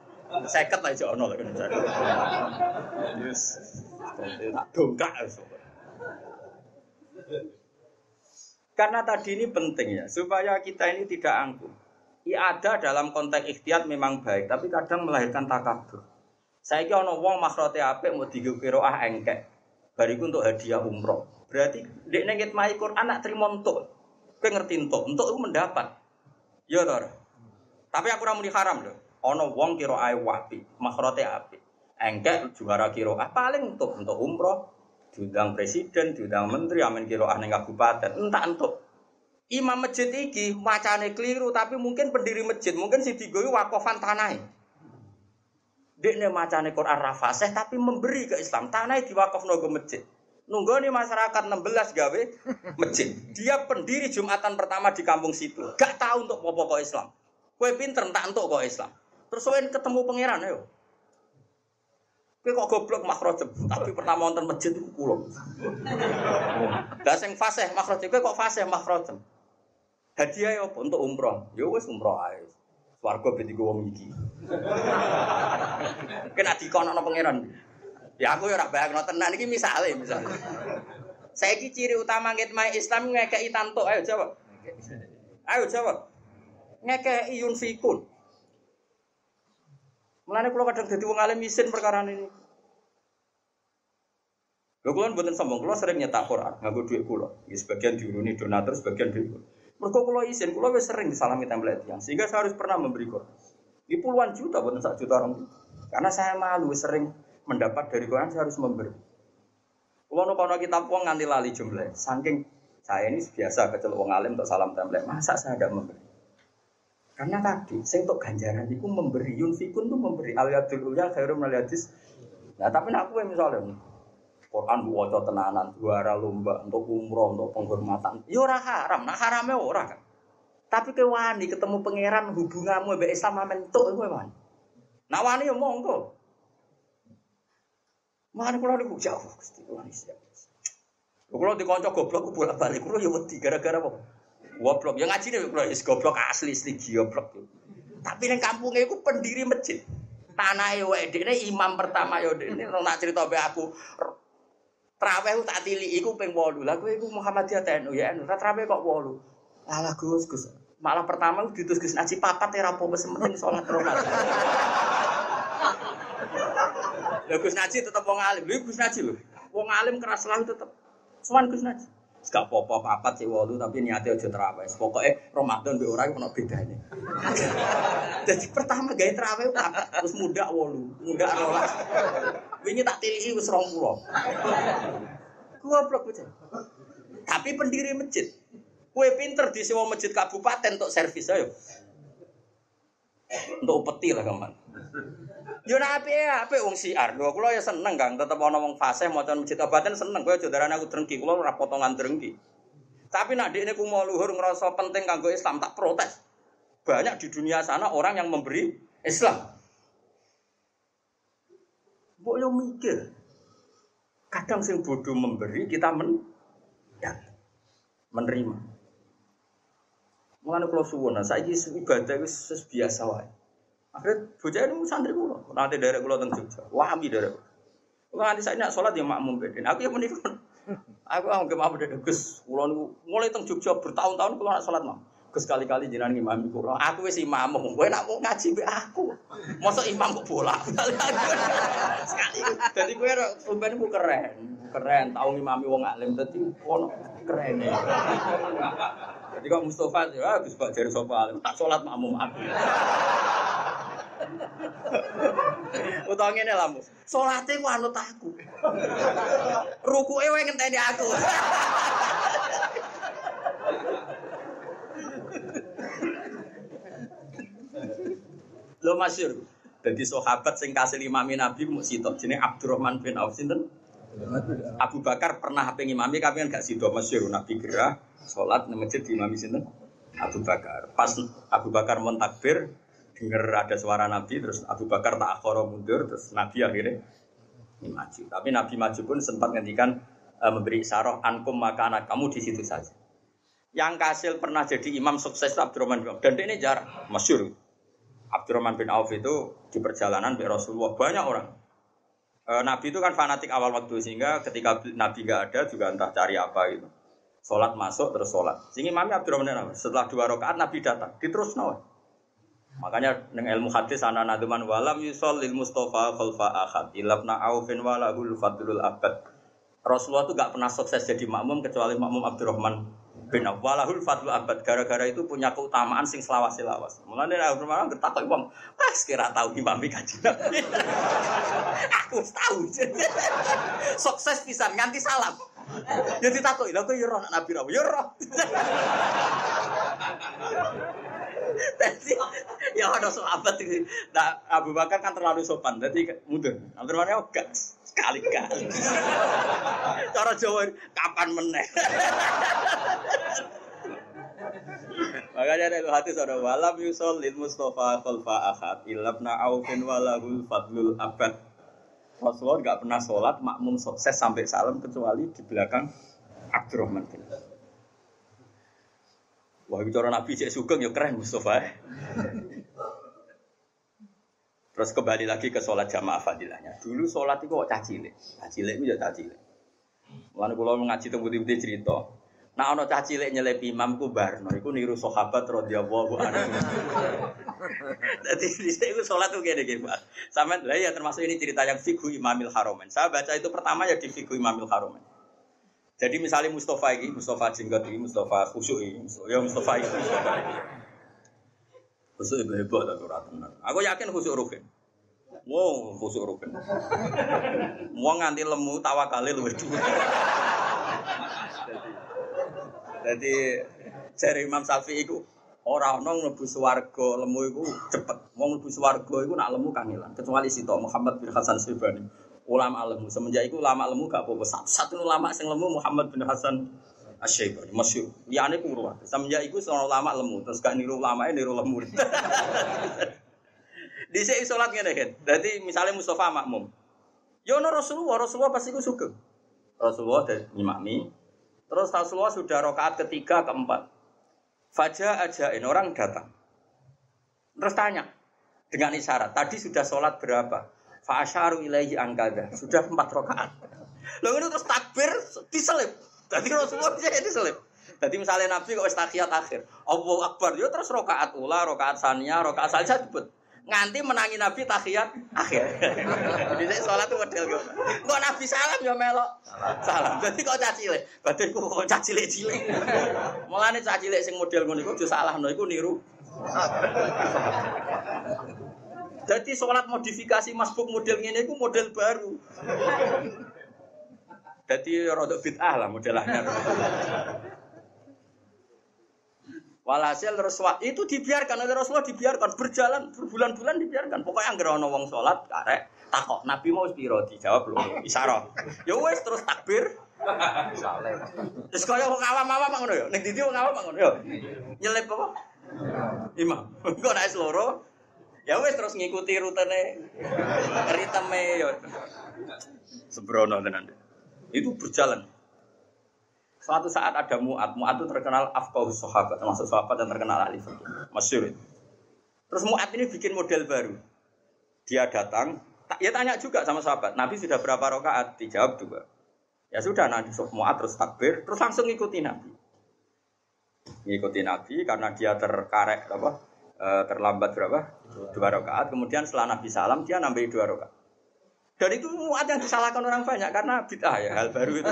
seket lah cek ono lah kan Yes. Tak dongkrak karena tadi ini penting ya, supaya kita ini tidak angkuh. Ya ada dalam konteks ikhtiar memang baik, tapi kadang melahirkan takabur. Saya kira ono wong makhrote apik mau digukiro ah engkek. Bariku untuk hadiah umroh. Berarti dek nengit mai Quran anak terima untuk. Kowe ngerti untuk, untuk itu mendapat. Ya toh. Tapi aku ora muni haram loh. Ono wong kira ae wapi, makhrote apik. Engkek juara kira ah paling untuk untuk umroh diundang presiden, diundang menteri, amin kira aneh kabupaten, entah entuk. Imam masjid iki macane keliru tapi mungkin pendiri masjid, mungkin si digoyi wakofan tanah. Dekne macane Quran rafaseh tapi memberi ke Islam. Tanah diwakaf nogo masjid. Nunggu nih masyarakat 16 gawe masjid. Dia pendiri Jumatan pertama di kampung situ. Gak tahu untuk pokok Islam. Kue pinter tak untuk kok Islam. Terus ketemu pangeran ayo. Kowe kok goblok makrojem, tapi pertama wonten masjid iku kula. Lah sing fasih makrojem, kowe kok fasih makrojem. Hadiah ya apa untuk umroh? Ya wis umroh ae. Swarga ben digo wong iki. Kena dikono pangeran. Ya aku ya ora bayangno tenan iki misale misale. Saiki ciri utama ngitmai Islam ngekeki tantuk ayo jawab. Ayo jawab. Ngekeki yunfikun. Mulane kula kadang dadi wong alim isin perkara ini. Lho kula mboten sombong, kula sering nyetak Quran nganggo dhuwit kula. Ya sebagian diuruni donatur, sebagian dhuwit Mergo kula isin, kula wis sering disalami template yang sehingga saya harus pernah memberi Quran. Di puluhan juta, bukan satu juta orang. Karena saya malu sering mendapat dari Quran, saya harus memberi. Kulo kono kitab wong nganti lali jumlah. Saking saya ini biasa kecil wong alim untuk salam template. Masa saya tidak memberi? Karena tadi, saya untuk ganjaran itu memberi, yunfikun itu memberi aliyadul ulya khairum aliyadis. Nah tapi aku yang misalnya, Quran buwaca tenanan, juara lomba untuk umroh, untuk penghormatan. Ya ora haram, nah haramnya ora kan. Tapi ke wani ketemu pangeran hubunganmu mbek Islam mentuk kowe wani. Nah wani ya monggo. Mana kula niku jauh Gusti wani siap. Kula dikonco goblok bolak-balik kula ya wedi gara-gara apa? Goblok. Ya ngaji nih goblok, is goblok asli asli goblok. Tapi neng kampungnya itu pendiri masjid. Tanah yo ini imam pertama yo ini nak cerita be aku. Traweh tak tili iku ping 8. Lah kowe iku Muhammadiyah TNU ya anu. Traweh kok 8. Alah Gus Gus. Malah pertama ditus Gus ngaji papat ya rapo wis penting salat romat. Lah Gus Naji tetep wong alim. Lha Gus Naji lho. Wong alim keras lah tetep. Sowan Gus Naji. Gak popo papat sih walu tapi niatnya aja terawih. Pokoknya Ramadan be orang kena bedanya. Jadi pertama gaya terawih terus muda walu, muda rolas. Wingi tak tilihi wis 20. Goblok bocah. Tapi pendiri masjid. Kue pinter di sewa masjid kabupaten untuk servis ayo. Untuk upeti lah kaman. Yo nak ya, api wong siar. Lho kula ya seneng Kang, tetep ana wong fasih maca masjid kabupaten seneng. Kowe aja darane aku drengki, kula ora potongan drengki. Tapi nak dekne ku mau luhur ngerasa penting kanggo Islam tak protes. Banyak di dunia sana orang yang memberi Islam. Mbok yo mikir. Kadang sing bodoh memberi kita men ya, menerima. Mengenai kalau suwun, saya ibadah itu biasa wae. Akhirnya bocah itu santri kulo. Nanti dari kulo tentang Jogja. Wami dari. Kulo nanti saya nak sholat ya makmum beden. Aku yang menikah. Aku anggap apa dari Gus. Kulo mulai tentang Jogja bertahun-tahun kulo nak sholat mah. Gus kali-kali jenengan imam kula. Aku wis imam, kowe nak mau ngaji mbek aku. Mosok imam kok bola. Sekali. Dadi kowe sampeyan ku keren. Keren tau ngimami wong alim dadi ono keren. Jadi kok Mustafa ya Gus Pak jare sapa alim tak salat makmum aku. Utawa ngene lah, Mus. Salate ku anut aku. Rukuke wae ngenteni aku. Lo masyur. Jadi sahabat sing kasih imami Nabi mau sitok jenenge Abdurrahman bin Auf sinten? Abu Bakar pernah HP ngimami kami kan gak sido masyur Nabi gerah salat nang masjid di imami sinten? Abu Bakar. Pas Abu Bakar mentakbir dengar ada suara Nabi terus Abu Bakar tak akhoro mundur terus Nabi akhirnya maju. Tapi Nabi maju pun sempat ngendikan e, memberi isyarat ankum maka kamu di situ saja. Yang kasil pernah jadi imam sukses Abdurrahman bin Auf dan ini jarang masyur. Abdurrahman bin Auf itu di perjalanan di Rasulullah banyak orang. E, Nabi itu kan fanatik awal waktu sehingga ketika Nabi nggak ada juga entah cari apa gitu. Sholat masuk terus sholat. Sehingga Imam Abdurrahman bin Auf setelah dua rakaat Nabi datang diterus nawa. Makanya dengan ilmu hadis ana naduman walam yusol lil Mustafa khalfa ahad ilabna aufin walahul fadlul abad. Rasulullah itu gak pernah sukses jadi makmum kecuali makmum Abdurrahman bin Auf. Walahul fadlul abad gara-gara itu punya keutamaan sing selawas-selawas. Mulane Abdurrahman bertakwa wong, "Ah, kira tahu imam kaji Nabi." Aku tahu. Sukses pisan nganti salam. Ya ditakoki, lha kok ya Nabi ra? Ya roh. Jadi ya ada sahabat itu. Nah, Abu Bakar kan terlalu sopan, jadi mundur. Abdurrahman ya enggak sekali kali. Cara Jawa kapan meneh. Makanya ada hati saudara walam yusol lil Mustafa khalfa ahad ilabna aufin walahul fadlul abad. Rasulullah nggak pernah sholat makmum sukses sampai salam kecuali di belakang Abdurrahman bin. Wah, bicara Nabi cek sugeng ya keren Mustafa. Terus kembali lagi ke sholat jamaah fadilahnya. Dulu sholat itu kok cacile, cacile itu ya cacile. Lalu kalau ngaji temu tiba cerita, nah ono cacile nyelip imam ku barno, itu niru sahabat radhiyallahu anhu. Jadi di itu sholat tuh gini pak. Sama lah ya termasuk ini cerita yang figu imamil haromen. Saya baca itu pertama ya di figu imamil haromen. Jadi misalnya Mustafa ini, Mustafa Jenggot ini, Mustafa Khusyuk ini, ya Mustafa itu Mustafa ini. Khusyuk itu hebat atau tenan. Aku yakin khusyuk rugen. Wow, khusyuk rugen. Mau nganti lemu tawakale luwih dhuwit. Jadi jari Imam Syafi'i itu orang ono mlebu swarga lemu iku cepet. Wong mlebu swarga iku nak lemu kangelan. Kecuali Sito Muhammad bin Hasan Sibani ulama lemu. Semenjak itu ulama lemu gak apa-apa. Satu ulama sing lemu Muhammad bin Hasan Asy-Syaibani masyhur. Liyane ku ruwat. Semenjak itu seorang ulama lemu, terus gak niru ulama niru lemu. Di sini sholat ngene kan. Jadi misalnya Mustafa makmum. Yo no Rasulullah, Rasulullah pasti ku sugeng. Rasulullah dan imami. Terus Rasulullah sudah rokaat ketiga, keempat. Fajar aja ini orang datang. Terus tanya dengan isyarat. Tadi sudah sholat berapa? Fa'asyaru ilaihi angkada. Sudah empat rokaat. Lalu itu terus takbir diselip. Jadi Rasulullah bisa diselip. Jadi misalnya Nabi kok istakiyat akhir. Allahu Akbar. Yo terus rokaat ula, rokaat sania, rokaat saja disebut. Nganti menangi Nabi tahiyat akhir. Jadi sholat itu model gue. Kok Nabi salam ya melok. Salam. Jadi kok cacile. Berarti kok cacile cilik. Mulane cacile sing model ngono iku salah no iku niru. Jadi sholat modifikasi masbuk model ini itu model baru. Jadi rodok bid'ah lah modelnya. Walhasil Rasulullah itu dibiarkan oleh Rasulullah dibiarkan berjalan berbulan-bulan dibiarkan. Pokoknya nggak ono wong sholat karek takok Nabi mau spiro dijawab belum isyarat. Ya wes terus takbir. Terus kaya wong awam-awam ngono ya. Ning dindi wong awam ngono ya. Nyelip apa? Imam. Kok nek loro Ya wes terus ngikuti rutene ritme ya. Sembrono tenan. Itu berjalan. Suatu saat ada Mu'ad. Mu'ad itu terkenal afqahus sahabat, termasuk sahabat yang terkenal ahli fikih. Terus Mu'ad ini bikin model baru. Dia datang, ya tanya juga sama sahabat, Nabi sudah berapa rakaat? Dijawab dua. Ya sudah, Nabi Mu'ad terus takbir, terus langsung ngikuti Nabi. ngikuti Nabi karena dia terkarek apa eh, terlambat berapa? Dua rakaat. Kemudian setelah Nabi salam dia nambahi dua rakaat. Dan itu ada yang disalahkan orang banyak karena bid'ah ya hal baru itu.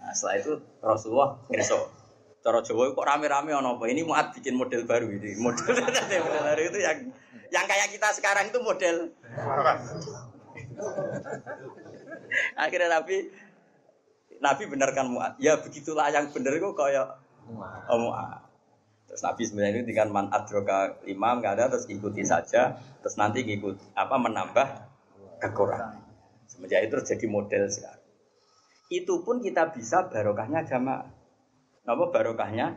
Nah, setelah itu Rasulullah ngerso cara Jawa kok rame-rame ono apa? Ini muat bikin model baru ini. Model baru itu yang yang kayak kita sekarang itu model. Akhirnya Nabi Nabi benarkan muat. Ya begitulah yang benar kok kayak oh, muat terus Nabi sebenarnya itu dengan man adroka imam nggak ada terus ikuti saja terus nanti ngikut apa menambah kekurangan semenjak itu terjadi model sekarang itu pun kita bisa barokahnya jamaah apa barokahnya?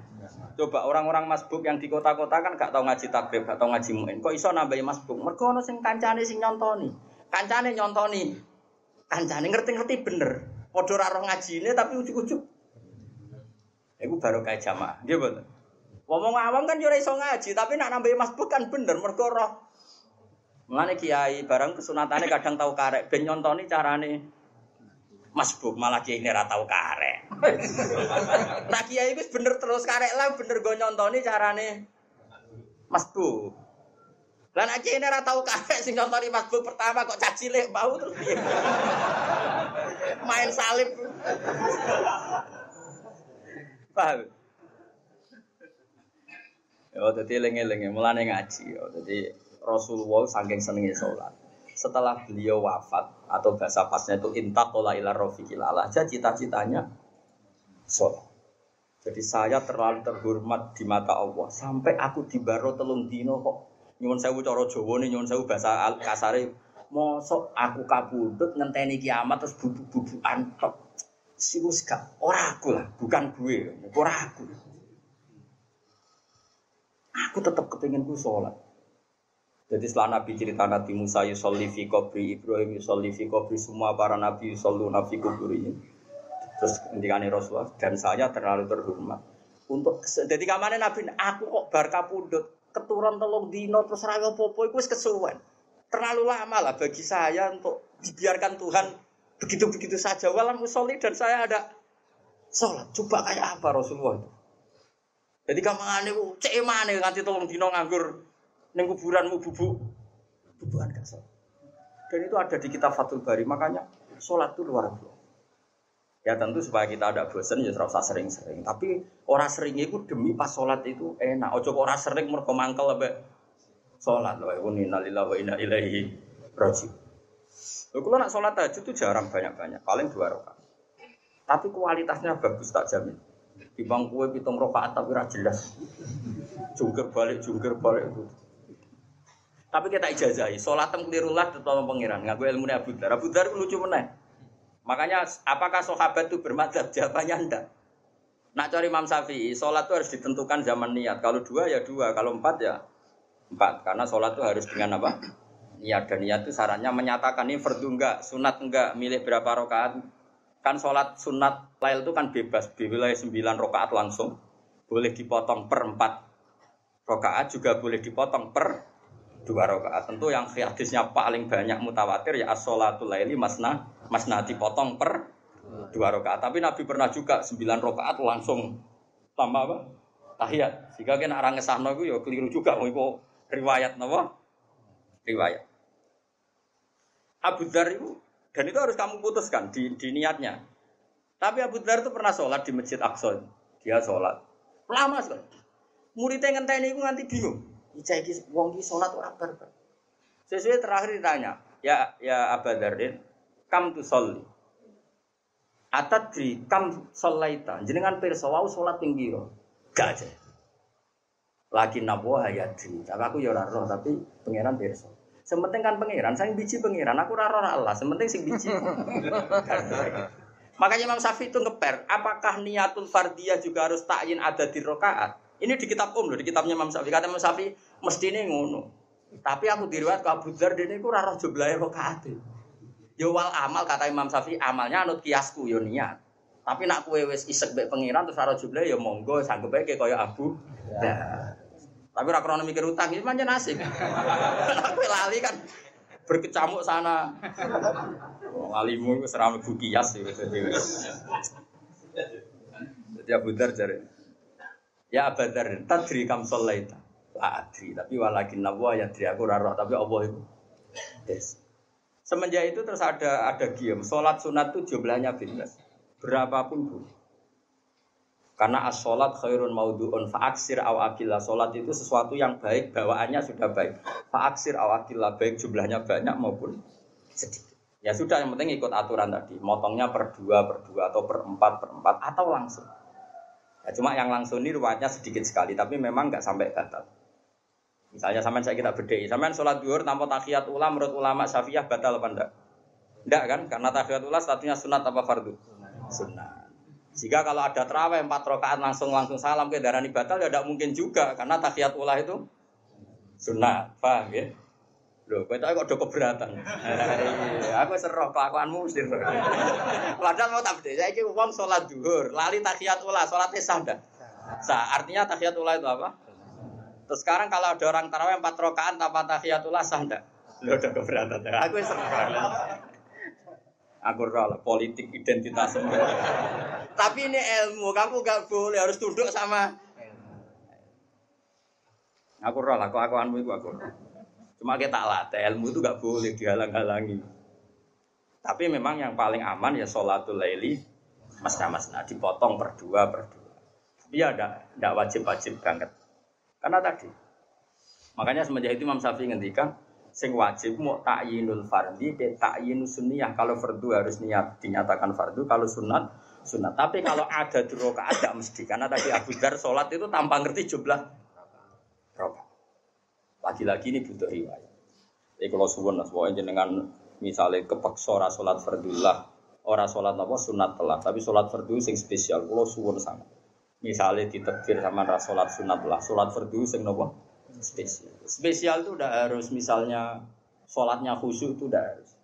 Coba orang-orang masbuk yang di kota-kota kan gak tau ngaji takrib, gak tau ngaji muin. Kok iso nambahi masbuk? Mergo ono sing kancane sing nyontoni. Kancane nyontoni. Kancane ngerti-ngerti bener. Padha ora roh ngajine tapi ujuk-ujuk. Iku barokah jamaah. Nggih mboten. Ngomong awam kan yo ora iso ngaji, tapi nak nambahi masbuk kan bener mergo roh. Mulane kiai barang kesunatane kadang tau karek ben nyontoni carane masbuk malah kiai ini ratau karek. nah kiai itu bener terus karek lah bener gue nyontoni carane masbuk. Lah nek kiai ini ratau karek sing nyontoni masbuk pertama kok caci lek bau terus piye? Main salib. Paham? Ya, jadi lengi-lengi mulane ngaji. Ya, jadi Rasulullah saking senengnya sholat setelah beliau wafat atau bahasa pasnya itu intakola ila rofiqil aja cita-citanya sholat. Jadi saya terlalu terhormat di mata Allah sampai aku dibaro telung dino kok nyuwun sewu cara Jawa nih nyuwun sewu bahasa kasare mosok aku kabudut ngenteni kiamat terus bubuk-bubukan tok. Siwus gak ora aku lah, bukan gue, ora aku. Aku tetap kepingin gue sholat. Jadi setelah Nabi cerita Nabi Musa yusolli fi kubri, Ibrahim yusolli fi kubri, semua para Nabi yusollu nabi kubri. Terus ngendikane Rasulullah dan saya terlalu terhormat. Untuk jadi kamane Nabi aku kok bar kapundhut keturun telung dino terus ra iku wis kesuwen. Terlalu lama lah bagi saya untuk dibiarkan Tuhan begitu-begitu saja walam musolli dan saya ada sholat. Coba kayak apa Rasulullah itu? Jadi kamane cek mana nganti tolong dino nganggur neng kuburanmu bubuk bubukan gak sholat. Dan itu ada di kitab Fathul Bari, makanya sholat itu luar biasa. Ya tentu supaya kita ada bosan ya terus sering-sering. Tapi orang sering itu demi pas sholat itu enak. Ojo orang sering mereka mangkel lebih sholat. Wa inna lillahi wa inna ilaihi rajiun. kalau nak sholat aja itu jarang banyak-banyak, paling dua rakaat. Tapi kualitasnya bagus tak jamin. Di bangku pitung rakaat tapi rajin jelas. Jungkir balik, jungkir balik itu. Tapi kita ijazahi, sholatem kelirulah tolong pangeran. Ngaku ilmu Abu Dar. Abu Dar lucu meneh. Makanya apakah sahabat itu bermadzhab? Jawabannya enggak. Nak cari Imam Syafi'i, sholat itu harus ditentukan zaman niat. Kalau dua ya dua, kalau empat ya empat. Karena sholat itu harus dengan apa? Niat dan niat itu sarannya menyatakan ini fardu enggak, sunat enggak, milih berapa rakaat. Kan sholat sunat lail itu kan bebas, wilayah sembilan rakaat langsung. Boleh dipotong per empat rakaat juga boleh dipotong per dua rakaat. Tentu yang hadisnya paling banyak mutawatir ya as-sholatul laili masna masna dipotong per dua rakaat. Tapi Nabi pernah juga sembilan rakaat langsung tambah apa? Tahiyat. Jika kena orang ngesahno itu ya keliru juga mau itu riwayat napa? Riwayat. Abu Dhar itu dan itu harus kamu putuskan di, di niatnya. Tapi Abu Dhar itu pernah sholat di Masjid Aqsa. Dia sholat. Lama sekali. Muridnya ngenteni itu nganti bingung. Ica iki wong iki salat ora barbar. Sesuai terakhir ditanya, ya ya Abadarin, kam tu sholli. Atadri kam sholaita. Jenengan pirsa wau salat ping? Gak aja. Lagi nabo hayati. Tapi aku ya roh tapi pangeran pirsa. Sementing kan pangeran, saya biji pangeran, aku ora roh Allah, sementing sing biji. Makanya Imam Syafi'i itu ngeper, apakah niatul fardiyah juga harus takyin ada di rokaat? Ini di kitab Om loh, di kitabnya Imam Syafi'i. Kata Imam Syafi'i, mesti ini ngono. Tapi aku diriwat ke Abu Dhar, ini aku rara jumlahnya rokaat. Ya wal amal, kata Imam Syafi'i, amalnya anut kiasku, ya niat. Tapi nak kue wes isek be pengiran terus rara jumlah ya monggo sanggup aja kayak Abu Dhar. Tapi rak krono mikir utang ini macam nasib. Aku lali kan berkecamuk sana. Walimu seram bukias ya. Jadi Ya Budar jare. Ya Abadar, tadri kam sholaita. La adri, tapi walakin nawa ya adri aku raro, tapi Allah itu. Yes. Semenjak itu terus ada ada giam. Sholat sunat itu jumlahnya bebas. Berapapun bu. Karena as-sholat khairun maudhu'un fa'aksir awakillah. Sholat itu sesuatu yang baik, bawaannya sudah baik. Fa'aksir awakillah, baik jumlahnya banyak maupun sedikit. Ya sudah, yang penting ikut aturan tadi. Motongnya per dua, per dua, atau per empat, per empat, atau langsung. Ya, cuma yang langsung ini ruwetnya sedikit sekali, tapi memang nggak sampai batal. Misalnya sampean saya kita bedai, sampean sholat duhur tanpa tahiyat ulah menurut ulama syafi'iyah batal apa enggak? Enggak kan? Karena tahiyat ulah statusnya sunat apa fardu? Sunat. Jika kalau ada terawih empat rakaat langsung langsung salam ke darah batal ya tidak mungkin juga karena tahiyat ulah itu sunat, paham ya? Loh, kau kok udah keberatan. Iya, aku seroh kelakuanmu mesti. Padahal mau tak beda. Saya uang sholat duhur, lali tahiyat ulah, sholatnya sah dah. Sah. Artinya tahiyat ulah itu apa? Terus sekarang kalau ada orang tarawih empat rakaat tanpa tahiyat ulah sah dah. Loh, udah keberatan. Aku seroh. Aku roh politik identitas. Tapi ini ilmu, kamu gak boleh harus tunduk sama. Aku lah, aku anu itu aku. Cuma kita latih ilmu itu gak boleh dihalang-halangi. Tapi memang yang paling aman ya sholatul laili masna-masna dipotong per dua per dua. Tapi ya tidak wajib-wajib banget. Karena tadi makanya semenjak itu Imam Syafi'i ngendikan sing wajib mau takyinul fardi be takyinus sunniyah. Kalau fardu harus niat dinyatakan fardu kalau sunat sunat. Tapi kalau ada di tidak mesti. Karena tadi Abu Dar sholat itu tanpa ngerti jumlah rokaat lagi-lagi ini butuh riwayat. Jadi kalau suwun lah dengan misalnya kepeksa ora sholat fardullah ora sholat apa sunat telah. Tapi sholat fardu sing spesial kalau suwun sama misalnya ditekdir sama sholat sunat lah sholat fardu sing nopo spesial. Spesial itu udah harus misalnya sholatnya khusyuk itu udah harus.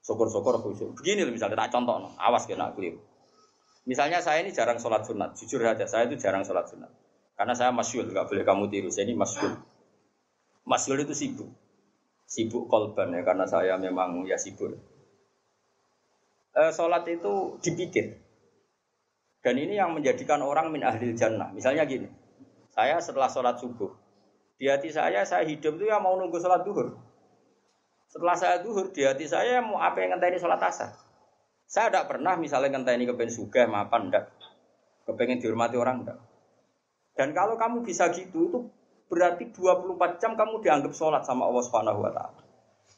Syukur-syukur khusyuk. Begini loh misalnya tak contoh, no. awas kena keliru. Misalnya saya ini jarang sholat sunat, jujur saja saya itu jarang sholat sunat. Karena saya masyul, nggak boleh kamu tiru. Saya ini masyul. Masyul itu sibuk. Sibuk kolban ya, karena saya memang ya sibuk. E, sholat itu dipikir. Dan ini yang menjadikan orang min ahli jannah. Misalnya gini, saya setelah sholat subuh, di hati saya, saya hidup itu ya mau nunggu sholat duhur. Setelah saya duhur, di hati saya mau apa yang ngenteni sholat asar. Saya tidak pernah misalnya ngenteni kepengen sugah, mapan, enggak. Kepengen dihormati orang, enggak. Dan kalau kamu bisa gitu, itu berarti 24 jam kamu dianggap sholat sama Allah Subhanahu wa Ta'ala.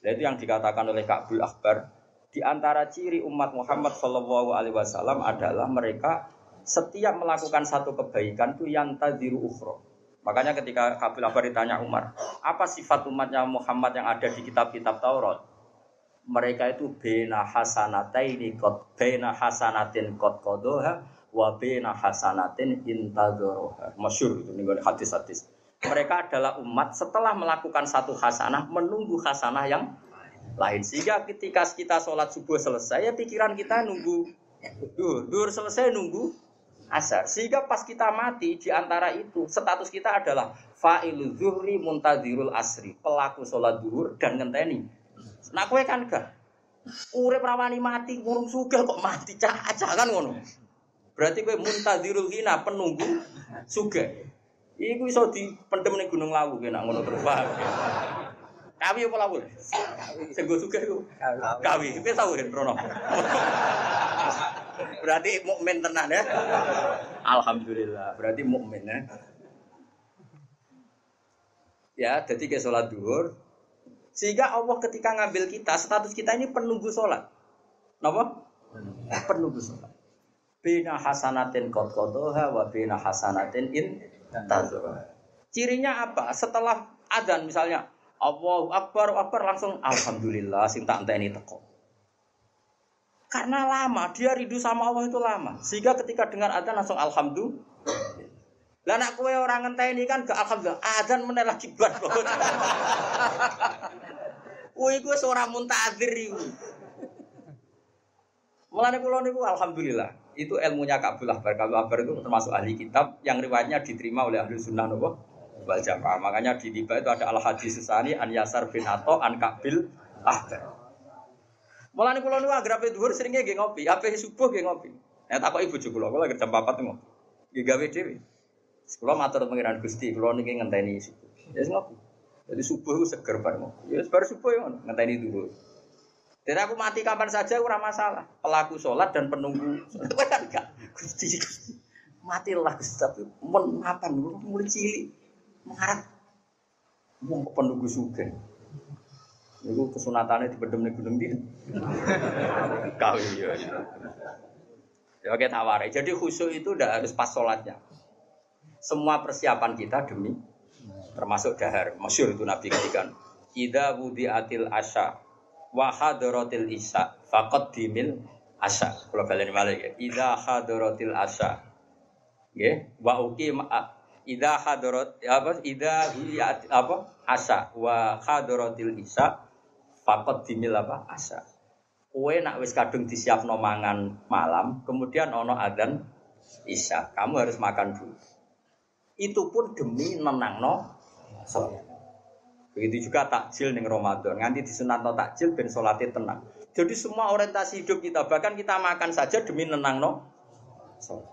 Nah, itu yang dikatakan oleh Ka'bul Akbar. Di antara ciri umat Muhammad Shallallahu Alaihi Wasallam adalah mereka setiap melakukan satu kebaikan itu yang tadiru ukhro Makanya ketika Kabil Abar ditanya Umar, apa sifat umatnya Muhammad yang ada di kitab-kitab Taurat? Mereka itu bena hasanataini kot bena hasanatin kot kodoha wa bena hasanatin intadoroha. Masyur itu nih hadis-hadis. Mereka adalah umat setelah melakukan satu hasanah menunggu hasanah yang lain. Sehingga ketika kita sholat subuh selesai, ya pikiran kita nunggu dur, dur selesai nunggu asar. Sehingga pas kita mati di antara itu status kita adalah fa'ilu zuhri muntadirul asri, pelaku sholat duhur dan ngenteni. Nah kue kan gak urip rawani mati ngurung suga kok mati cah kan ngono. Berarti kue muntadirul hina penunggu suga. Iku iso pendem ning Gunung Lawu kena ngono terus paham. Kawi apa lawu? Sing go sugih iku. Kawi. Wis tau kan Rono. Berarti mukmin tenan ya. Alhamdulillah. Berarti mukmin ya. Ya, jadi ke sholat duhur. Sehingga Allah ketika ngambil kita, status kita ini penunggu sholat. Kenapa? Penunggu sholat. Bina hasanatin kot kotoha wa bina hasanatin in tazurah. Cirinya apa? Setelah adzan misalnya Allahu Akbar, Akbar langsung Alhamdulillah sing tak ini teko. Karena lama, dia rindu sama Allah itu lama. Sehingga ketika dengar adzan langsung alhamdulillah. Lah nak kue orang ngenteni kan gak alhamdulillah. Adzan meneh lagi bar. Kuwi kuwi seorang muntazir iku. Mulane kula niku alhamdulillah. Itu ilmunya Kabul Akbar. Kabul Akbar itu termasuk ahli kitab yang riwayatnya diterima oleh ahli sunnah nopo wal jamaah. Makanya di tiba itu ada al hadis susani an Yasar bin Ato an Kabil Akbar. Mulane kula niku anggere ape dhuwur seringe nggih ngopi, ape subuh nggih ngopi. Ya takok ibu kula, kula lagi jam 4 ngopi. Ya gawe dhewe. Kula matur pengiran Gusti, kula niki ngenteni subuh. Ya ngopi. Jadi subuh itu seger bareng. Ya wis bar subuh ya ngenteni dulu. Dan aku mati kapan saja ora masalah. Pelaku sholat dan penunggu. Kowe kan gak Gusti Gusti. Matilah Gusti tapi men mapan mulai cilik mengharap wong penunggu sugih. Niku kesunatannya di ning gunung ndi. Kau iya. iya. Ya oke tawarai. Jadi khusyuk itu udah harus pas sholatnya. Semua persiapan kita demi termasuk dahar. Masyur itu Nabi ketikan. Ida wudi atil asya wa hadaratil isya faqad dimil asya. Kalau kalian balik ya. Ida hadaratil asya. Ya, wa uqim Ida hadarat apa ida apa asya wa hadaratil faqad dimil apa asya kue nak wis kadung disiapno mangan malam, kemudian ono adan isya, kamu harus makan dulu. Itu pun demi nenangno sholat. Begitu juga takjil ning Ramadan, nganti disunatno takjil ben sholatnya tenang. Jadi semua orientasi hidup kita, bahkan kita makan saja demi nenangno sholat.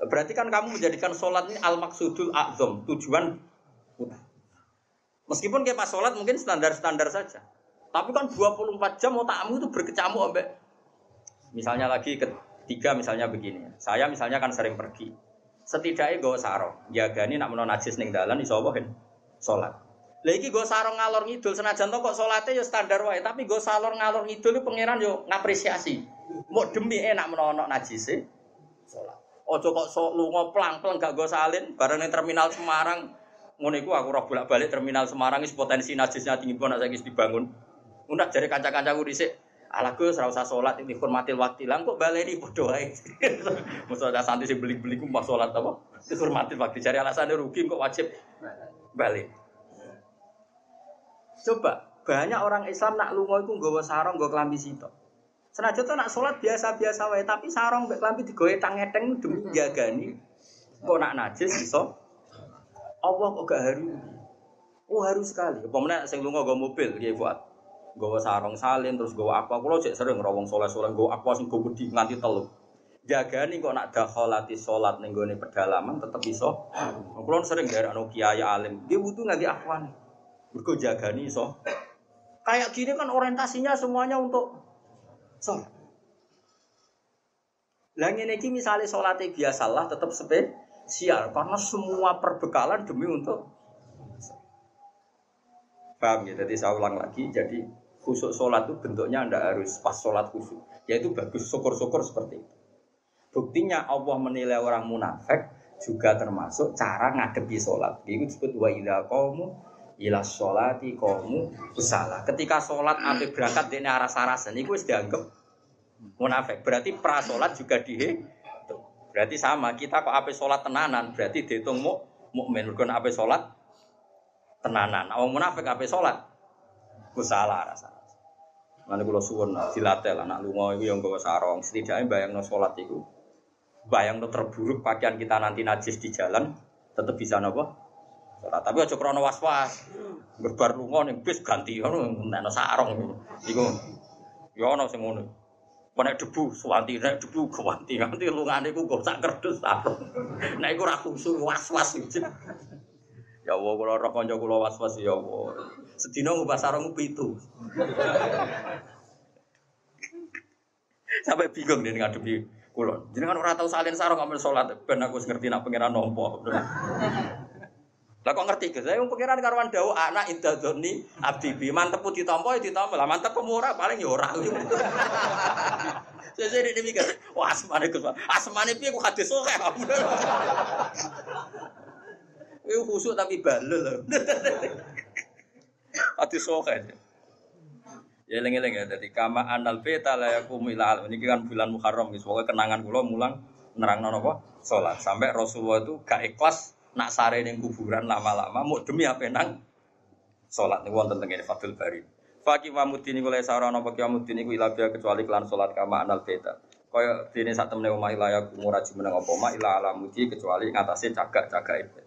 Berarti kan kamu menjadikan sholat ini al maksudul azam, tujuan utama. Meskipun kayak pas sholat mungkin standar-standar saja. Tapi kan 24 jam otakmu itu berkecamuk ambek. Misalnya lagi ketiga misalnya begini. Saya misalnya kan sering pergi. Setidaknya gue sarong. Jagani nak menon najis ning dalan iso apa kan? Salat. Lagi gue sarong ngalor ngidul senajan to kok salatnya ya standar wae, tapi gue salor ngalor ngidul itu pangeran yo ngapresiasi. Mau demi enak menono najis e salat. Ojo kok sok lunga plang-plang gak gue salin bareng terminal Semarang ngono iku aku ora bolak-balik terminal Semarang wis potensi najisnya tinggi pun saiki dibangun. Udah jadi kanca-kancaku dhisik. Ala Gus ora usah salat ini hormatil waktu lang kok baleni padha wae. Mosok ada santri sing beli-beli ku pas salat apa? Dihormatil waktu cari alasannya rugi kok wajib balik. Coba banyak orang Islam nak lunga iku nggawa sarung nggawa klambi sitok. Senajan tuh nak sholat biasa-biasa wae, tapi sarung mbek klambi digowe tang-eteng demi jagani. Kok nak najis iso? Allah kok gak haru? Oh haru sekali. Meneh sing lunga nggawa mobil nggih buat gawa sarung salin terus gawa apa kulo cek sering rawong soleh-soleh gawa apa sing go gede nganti telu. Nih kok nak dakhalati salat ning gone pedalaman tetep iso kulo sering anu kiai alim. Dia butuh nggak akwan mergo jagani iso. Kayak gini kan orientasinya semuanya untuk sholat. Ngene iki misale salate biasalah tetep spesial karena semua perbekalan demi untuk Paham ya? Jadi saya ulang lagi, jadi khusuk sholat itu bentuknya anda harus pas sholat khusuk. Yaitu bagus syukur-syukur seperti itu. Buktinya Allah menilai orang munafik juga termasuk cara ngadepi sholat. Itu disebut wa idha qawmu ila sholati qawmu usala. Ketika sholat ambil berangkat di arah sarasan, itu dianggap munafik. Berarti pra sholat juga dihe. Berarti sama, kita kok apa sholat tenanan, berarti dihitung mu, mukmin. Bukan apa sholat tenanan. Awang munafik apa sholat? Ku salah rasa. Mana kalau suwon dilatih lah, nak lungo itu yang bawa sarong. Setidaknya bayang no sholat itu, bayang no terburuk pakaian kita nanti najis di jalan, tetap bisa nopo. Sholat. Tapi aja krono was was, berbar lungo nih bis ganti, ono no sarong. Iku, ya ono sing ngono. Nek debu, suwanti nek debu kewanti nanti lungane ku gak sak kerdus sarong. Nek iku ra khusyuk was-was. Ya Allah, kalau roh konco kulo was-was ya Allah. Sedina ngubah sarung itu. Sampai bingung dia ngadepi. Jadi kan orang tahu salin sarung ambil sholat. Ben aku ngerti nak pangeran nompo. Lah kok ngerti guys? Saya pangeran karwan dawu anak intadoni abdi bi mantep tompo ya ditompo. Lah mantep pemurah paling ya ora. Saya jadi mikir, wah asmane Gus. Asmane piye ku hadis oke. Itu khusuk tapi balel. Hati sokan. Ya eling-eling ya dadi kama anal beta la yakumu ila Ini kan bulan Muharram guys. Pokoke kenangan kula mulang nerangno napa? Salat. Sampai Rasulullah itu gak ikhlas nak sare ning kuburan lama-lama mau demi apa nang salat niku wonten teng Fathul Bari. Faki mamudin iku lesa ora ana mamudin iku ila kecuali kelan salat kama anal beta. Kaya dene sak temene omah ila yakumu raji meneng apa mak ila alamudi kecuali ngatasé cagak-cagak itu.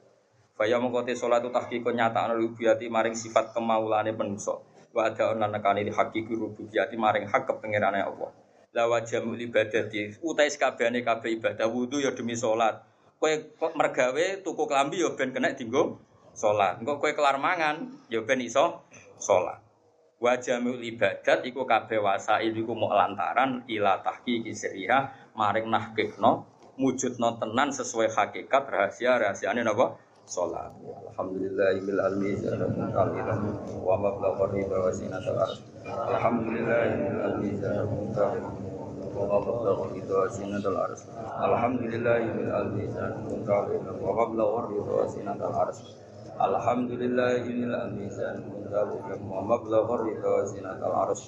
Faya mengkote sholat itu tahkikun nyata rubiyati maring sifat kemaulane penuso. Wa ada onan nekani hakiki rubiyati maring hak kepengirane Allah. La wajamul ibadati utai sekabehane kabeh ibadah wudu ya demi salat. Kowe mergawe tuku klambi ya ben kena dienggo salat. Engko kowe kelar mangan ya ben iso salat. Wajamul ibadat iku kabeh wasail iku mok lantaran ila tahqiqi sirriha maring nahqiqno mujudno tenan sesuai hakikat rahasia rahasiane napa salat. Alhamdulillahil kalilan wa mablagha ridha wa sinatal ars. Alhamdulillahil almi wa mablagha ridha wa sinatal ars. Alhamdulillahil almi kalilan wa mablagha ridha wa sinatal ars.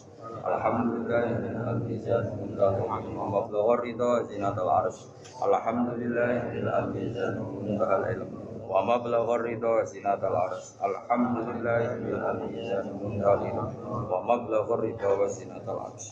Alhamdulillahil almi kalilan wa mablagha ridha wa sinatal ars. Alhamdulillahil almi kalilan wa mablagha ridha wa sinatal ars. Alhamdulillahil almi kalilan wa mablagha ridha zinatal ars alhamdulillahi rabbil alamin wa mablagha ridha wa zinatal ars